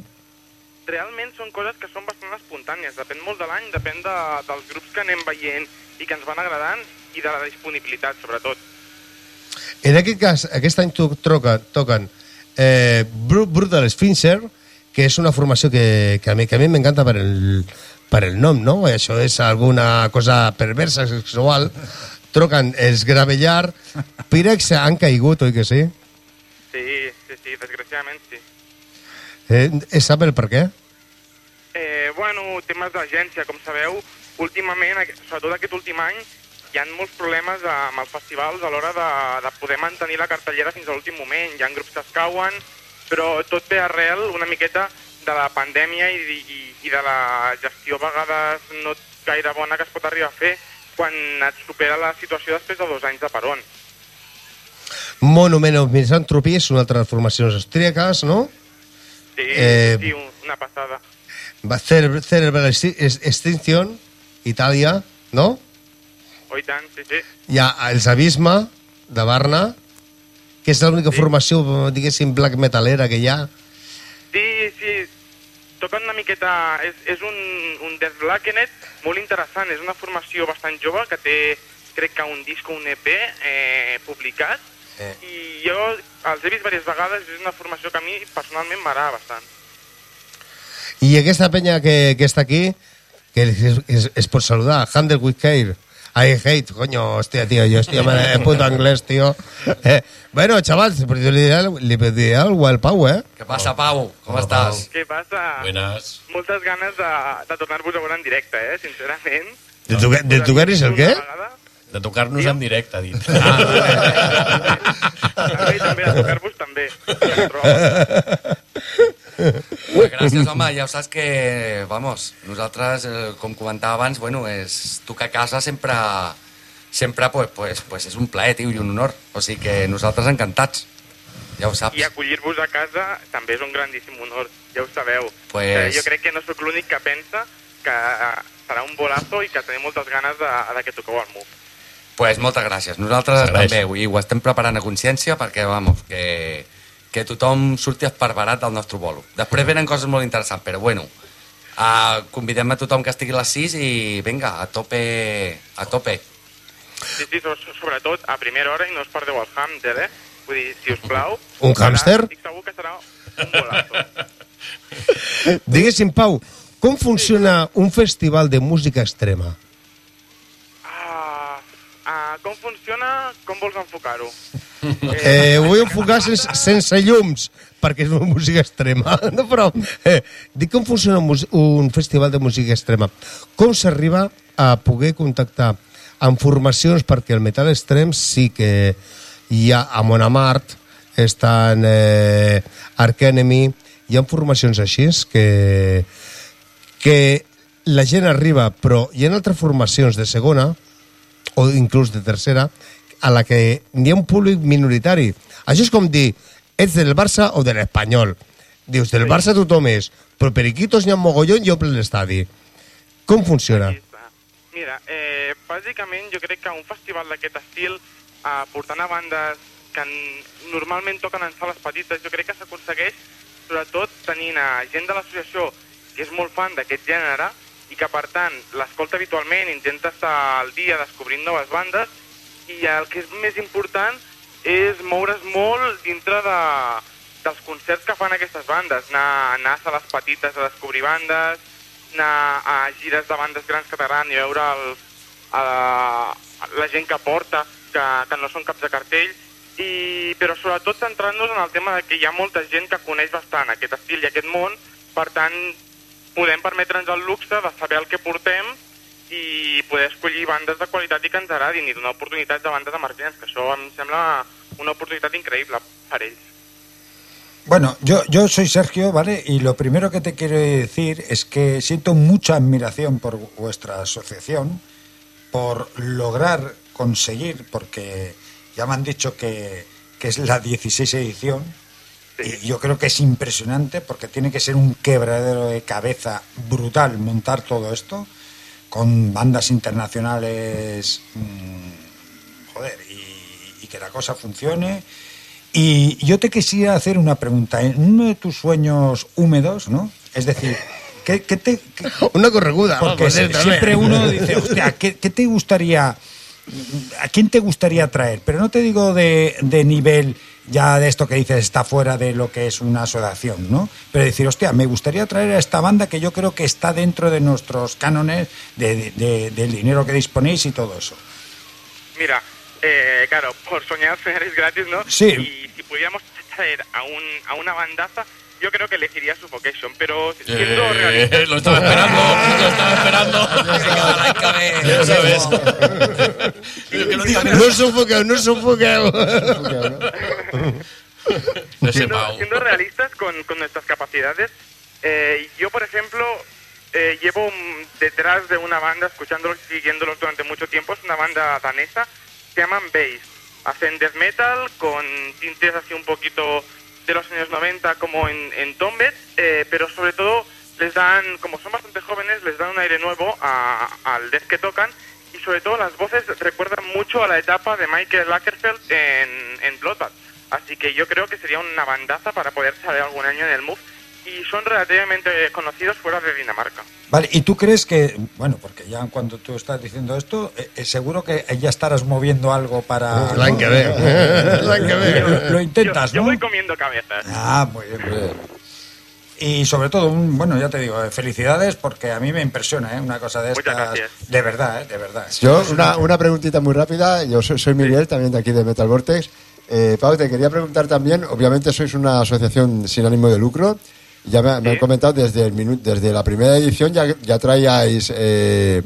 realment són coses que són bastant espontànies. Depèn molt de l'any, depèn de, dels grups que anem veient i que ens van agradant i de la disponibilitat, sobretot. En aquest cas, aquest any to troca, toquen eh, Bru- Brutal Sphinxer, que és una formació que, que a mi, que a mi m'encanta per el, per el nom, no? Això és alguna cosa perversa, sexual. Troquen els Gravellar. Pirex han caigut, oi que sí? Sí, sí, sí, desgraciadament sí. Eh, eh, sap el per què? Eh, bueno, temes d'agència, com sabeu, últimament, sobretot aquest últim any, hi ha molts problemes eh, amb els festivals a l'hora de, de poder mantenir la cartellera fins a l'últim moment. Hi ha grups que es cauen, però tot ve arrel una miqueta de la pandèmia i, i, i de la gestió a vegades no gaire bona que es pot arribar a fer quan et supera la situació després de dos anys de peron. Monument of Misantropy és una altra de les formacions austríaques, no? Sí, Eh, sí, un- una passada. Va Cerebral Cerebral Exti- Ex- Extinction, Itàlia, no? Oh, i tant, sí, sí. Hi ha els Abisme, de Barna, que és l'única formació, diguéssim, black metalera que hi ha. Sí, sí, toquen una miqueta... És, és un, un Death Blackened molt interessant. És una formació bastant jove que té, crec que un disc o un EP eh, publicat. Eh. I jo els he vist diverses vegades és una formació que a mi personalment m'agrada bastant. I aquesta penya que, que està aquí, que es, es, es pot saludar, Handle with Care. I hate, coño, hostia, tío, yo estoy en puto inglés, tío. Eh, bueno, chaval, le pediré algo al Pau, eh? Què passa, Pau? Com Hola, estàs? Què passa? Buenas. Moltes ganes de, de tornar-vos a veure en directe, eh, sincerament. De tu, de tu eres el què? De tocar-nos en directe, ha dit. A mi també, a tocar-vos també. Pues gràcies, home, ja ho saps que, vamos, nosaltres, eh, com comentava abans, bueno, és tocar a casa sempre, sempre pues, pues, pues és un plaer, tio, i un honor. O sigui que nosaltres encantats, ja ho saps. I acollir-vos a casa també és un grandíssim honor, ja ho sabeu. Pues- Eh, jo crec que no sóc l'únic que pensa que eh, serà un bolazo i que tenim moltes ganes de, de que toqueu el MUF. pues moltes gràcies. Nosaltres també i ho estem preparant a consciència perquè, vamos, que, que tothom surti esperbarat del nostre bolo. Després venen coses molt interessants, però bueno, uh, convidem a tothom que estigui a les 6 i vinga, a tope, a tope. Sí, sí, so, so- sobretot a primera hora i no us perdeu el hàmster, eh? Vull dir, si us plau... Un hàmster? Estic segur que serà un bolazo. Diguéssim, Pau, com funciona un festival de música extrema? Ah, com funciona? Com vols enfocar-ho? Eh, vull enfocar sense, sense llums, perquè és una música extrema. No, però, eh, dic com funciona un, un festival de música extrema. Com s'arriba a poder contactar amb formacions, perquè el metal extrem sí que hi ha a Monamart, estan eh, Arc Enemy, hi ha formacions així que, que la gent arriba, però hi ha altres formacions de segona, o inclús de tercera, a la que hi ha un públic minoritari. Això és com dir, ets del Barça o de l'Espanyol. Dius, del Barça tothom és, però periquitos n'hi ha mogollon i omple l'estadi. Com funciona? Mira, eh, bàsicament jo crec que un festival d'aquest estil, eh, portant a bandes que normalment toquen en sales petites, jo crec que s'aconsegueix sobretot tenint a gent de l'associació que és molt fan d'aquest gènere i que, per tant, l'escolta habitualment, intenta estar al dia descobrint noves bandes i el que és més important és moure's molt dintre de, dels concerts que fan aquestes bandes, anar, anar a sales petites a descobrir bandes, anar a gires de bandes grans que t'agraden i veure el, a, la gent que porta, que, que no són caps de cartell, i, però sobretot centrant-nos en el tema de que hi ha molta gent que coneix bastant aquest estil i aquest món, per tant, podem permetre'ns el luxe de saber el que portem i poder escollir bandes de qualitat i que ens agradin i donar oportunitats a bandes emergents, que això em sembla una oportunitat increïble per ells. Bueno, yo, yo soy Sergio, ¿vale? Y lo primero que te quiero decir es que siento mucha admiración por vuestra asociación, por lograr conseguir, porque ya me han dicho que, que es la 16 edición, y yo creo que es impresionante porque tiene que ser un quebradero de cabeza brutal montar todo esto, con bandas internacionales, mm, joder, y, y que la cosa funcione. Y yo te quisiera hacer una pregunta. En uno de tus sueños húmedos, ¿no? Es decir, ¿qué, qué te, qué- Una correguda. porque vamos, se- también. siempre uno dice, hostia, ¿qué, qué te gustaría, a quién te gustaría traer? Pero no te digo de, de nivel ya de esto que dices está fuera de lo que es una asociación, ¿no? Pero decir, hostia, me gustaría traer a esta banda que yo creo que está dentro de nuestros cánones de, de- del dinero que disponéis y todo eso. Mira, eh, claro, por soñar, soñar es gratis, ¿no? Sí. Y si pudiéramos traer a, un, a una bandaza, yo creo que elegiría Suffocation, pero siendo Eh, realista... lo estaba esperando, lo estaba esperando. Ya sabes. Que lo diga, que No no sofoqueu. Ese siendo, siendo realistas con, con nuestras capacidades, eh, yo, por ejemplo, eh, llevo detrás de una banda, escuchándolos y siguiéndolos durante mucho tiempo, es una banda danesa, se llaman Bass. Hacen death metal con tintes así un poquito de los años 90 como en, en Tombed, eh, pero sobre todo les dan, como son bastante jóvenes, les dan un aire nuevo a- al death que tocan y sobre todo las voces recuerdan mucho a la etapa de Michael Ackerfeld en, en Bloodbath. Así que yo creo que sería una bandaza para poder salir algún año en el Move y son relativamente conocidos fuera de Dinamarca. Vale, ¿y tú crees que, bueno, porque ya cuando tú estás diciendo esto, eh, eh, seguro que ya estarás moviendo algo para... L'any que ve. L'any que ve. Lo, lo intentas, yo, yo ¿no? voy comiendo cabezas. Ah, muy bien, muy bien. Y sobre todo, un- bueno, ya te digo, eh, felicidades porque a mí me impresiona, ¿eh? Una cosa de Muchas estas. gracias. De verdad, ¿eh? De verdad. Yo, una, una preguntita muy rápida. Yo soy, soy Miguel, también de aquí de Metal Vortex. Eh, Pau, te quería preguntar también, obviamente sois una asociación sin ánimo de lucro. Ya me, me han comentado desde, el minu- desde la primera edición ya, ya traíais eh,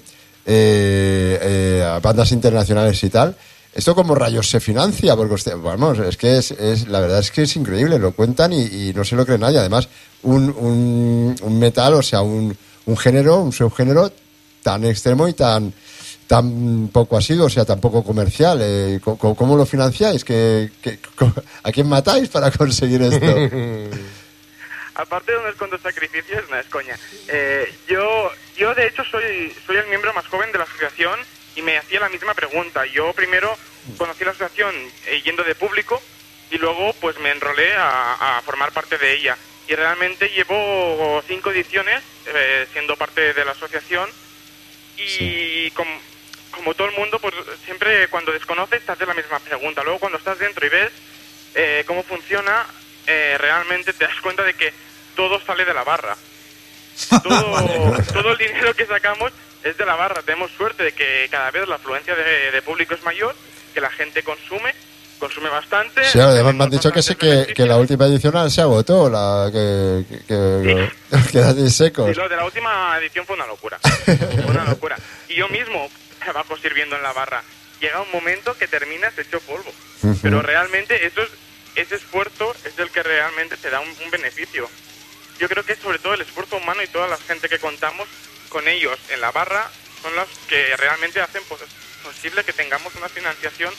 eh, eh, bandas internacionales y tal. ¿Esto como rayos se financia? Porque, vamos, es que es, es- la verdad es que es increíble, lo cuentan y, y no se lo cree nadie. Además, un, un, un metal, o sea, un, un género, un subgénero tan extremo y tan tan poco asiduo, o sea, tan poco comercial. Eh, co- ¿Cómo lo financiáis? ¿Qué, qué- ¿A quién matáis para conseguir esto? Aparte de unos cuantos sacrificios, no es coña. Eh, yo, yo de hecho soy, soy el miembro más joven de la asociación y me hacía la misma pregunta. Yo primero conocí la asociación eh, yendo de público y luego pues me enrolé a, a formar parte de ella. Y realmente llevo cinco ediciones eh, siendo parte de la asociación y com- como todo el mundo, pues siempre cuando desconoces te haces la misma pregunta. Luego cuando estás dentro y ves eh, cómo funciona, eh, realmente te das cuenta de que todo sale de la barra. Todo, todo el dinero que sacamos es de la barra. Tenemos suerte de que cada vez la afluencia de, de público es mayor, que la gente consume, consume bastante. Sí, además me han dicho que sí, que, que la última edición se agotó, la que, que, que, quedasteis secos. Sí, lo de la última edición fue una locura. Fue una locura. Y yo mismo trabajo sirviendo en la barra. Llega un momento que terminas hecho polvo. Ujú. Pero realmente eso es, ese esfuerzo es el que realmente te da un, un beneficio. Yo creo que sobre todo el esfuerzo humano y toda la gente que contamos con ellos en la barra son los que realmente hacen pos- posible que tengamos una financiación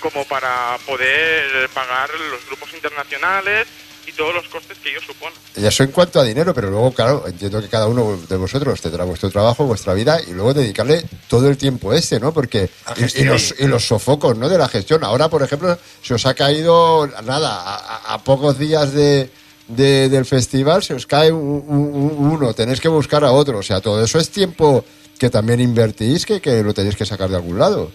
como para poder pagar los grupos internacionales y todos los costes que ellos suponen. Y eso en cuanto a dinero, pero luego, claro, entiendo que cada uno de vosotros tendrá vuestro trabajo, vuestra vida, y luego dedicarle todo el tiempo este, ¿no? Porque. Y, los, y los sofocos, ¿no? De la gestión. Ahora, por ejemplo, se os ha caído, nada, a, pocos días de, de- del festival, se os cae un- un- un- uno, tenéis que buscar a otro. O sea, todo eso es tiempo que también invertís, que, que lo tenéis que sacar de algún lado.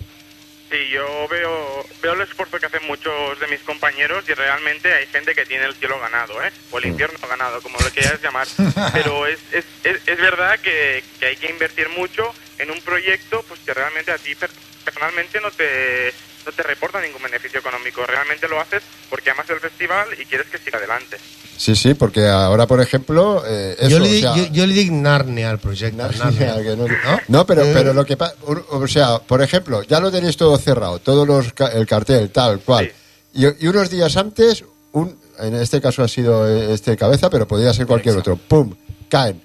Sí, yo veo, veo el esfuerzo que hacen muchos de mis compañeros y realmente hay gente que tiene el cielo ganado, ¿eh? O el infierno ganado, como lo quieras llamar. Pero es, es, es, es verdad que, que hay que invertir mucho en un proyecto pues que realmente a ti per- personalmente no te, no te reporta ningún beneficio económico. Realmente lo haces porque amas el festival y quieres que siga adelante. Sí, sí, porque ahora, por ejemplo, eh, eso, jo, li o sea, dic Narnia al projecte. Narnia. que no, no, pero, pero lo que pasa, o sea, por ejemplo, ya lo tenéis todo cerrado, todos los ca- el cartel, tal cual. Y, y unos días antes, un, en este caso ha sido eh, este cabeza, pero podría ser cualquier otro, pum, caen.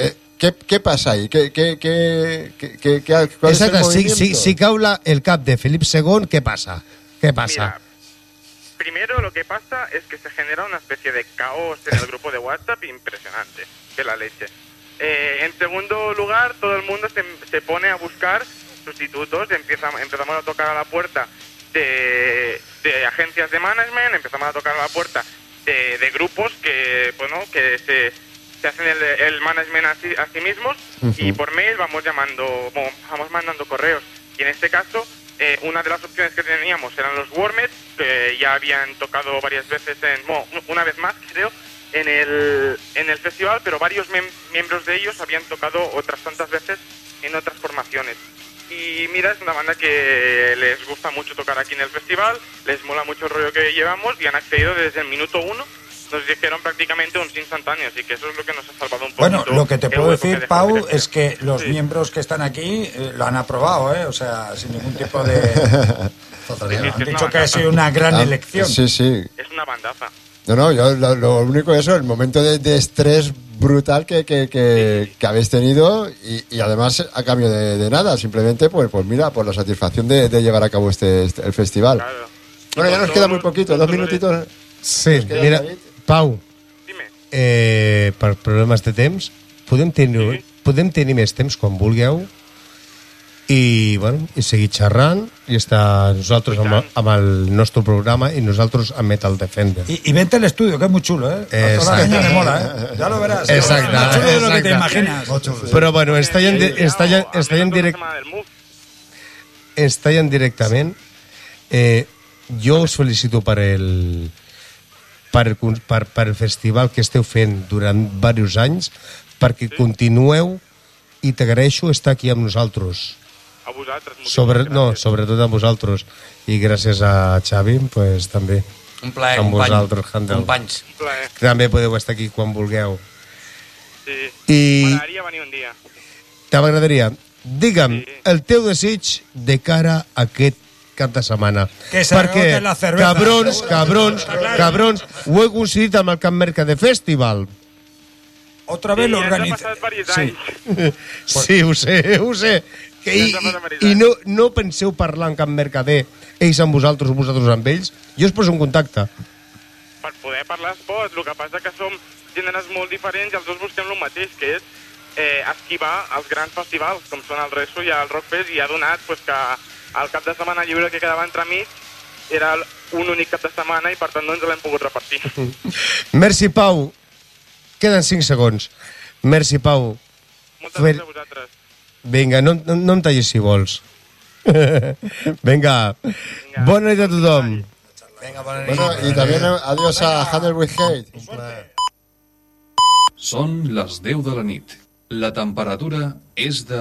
Eh, ¿qué, ¿Qué pasa ahí? ¿Qué, qué, qué, qué, qué- qué- cuál es el si, si, si cau la, el cap de Felip II, què passa? Què passa? Mira, primero lo que pasa es que se genera una especie de caos en el grupo de WhatsApp impresionante, que la leche. Eh, en segundo lugar, todo el mundo se, se pone a buscar sustitutos, empieza, empezamos a tocar a la puerta de, de agencias de management, empezamos a tocar a la puerta de, de grupos que, bueno, que se, se hacen el, el management a sí, a sí mismos y por mail vamos llamando, vamos mandando correos. Y en este caso, eh, una de las opciones que teníamos eran los Wormets, que ya habían tocado varias veces, en, una vez más creo, en el, en el festival, pero varios miembros de ellos habían tocado otras tantas veces en otras formaciones. Y mira, es una banda que les gusta mucho tocar aquí en el festival, les mola mucho el rollo que llevamos y han accedido desde el minuto uno. Nos dijeron prácticamente un instantáneo, así que eso es lo que nos ha salvado un poco. Bueno, lo que te puedo decir, Pau, es que los miembros que están aquí eh, lo han aprobado, ¿eh? O sea, sin ningún tipo de... han dicho que ha sido una gran Ah, elección. Sí, sí. Es una bandaza. No, no, yo lo, lo único eso, el momento de, de estrés brutal que, que, que, que habéis tenido y, y además a cambio de, de nada, simplemente pues, pues mira, por la satisfacción de, de llevar a cabo este, este- el festival. Claro. Bueno, ya nos queda muy poquito, dos minutitos. Sí, mira, David? Pau, Dime. eh, per problemes de temps, podem tenir, podem tenir més temps quan vulgueu i, bueno, i seguir xerrant i estar nosaltres amb, amb el nostre programa i nosaltres amb Metal Defender. Y, y vente al estudio, que es muy chulo, ¿eh? A toda la Exacto. peña le mola, ¿eh? Ya lo verás. Exacte, Más chulo de lo que te exacte. imaginas. Però bueno, ens tallen, di- ens tallen, ens tallen, Menos de la direct, semana del MUF. ens tallen directament. Eh, jo us felicito per el, per, per, per el festival que esteu fent durant diversos anys, perquè continueu i t'agraeixo estar aquí amb nosaltres. A vosaltres. Sobre, no, gràcies. sobretot a vosaltres. I gràcies a Xavi, pues, també. Un plaer, Amb company. vosaltres, Handel. Companys. Un plaer. També podeu estar aquí quan vulgueu. Sí. I M'agradaria venir un dia. t'agradaria, digue'm, Sí. el teu desig de cara a aquest cap de setmana. Que se Perquè, la cerveza. cabrons, cabrons, cabrons, ho he coincidit amb el Camp Mercade Festival. Otra vez Sí, lo ens ha organiza. passat diversos Sí. Sí, ho sé, ho sé. Que, i, i, I no, no penseu parlar en Camp Mercader, ells amb vosaltres o vosaltres amb ells. Jo us poso en contacte. Per poder parlar es pot, el que passa que som gèneres molt diferents i els dos busquem el mateix, que és eh, esquivar els grans festivals, com són el Reso i el Rockfest, i ha donat pues, que el cap de setmana lliure que quedava entremig era un únic cap de setmana i per tant no ens l'hem pogut repartir. Merci, Pau. Queden 5 segons. Merci, Pau. Moltes Fer- gràcies a vosaltres. Vinga, no, no, no em tallis si vols. Vinga. Bona nit a tothom. Bueno, y también eh, adiós a Handle with Hate. Són les 10 de la nit. La temperatura és de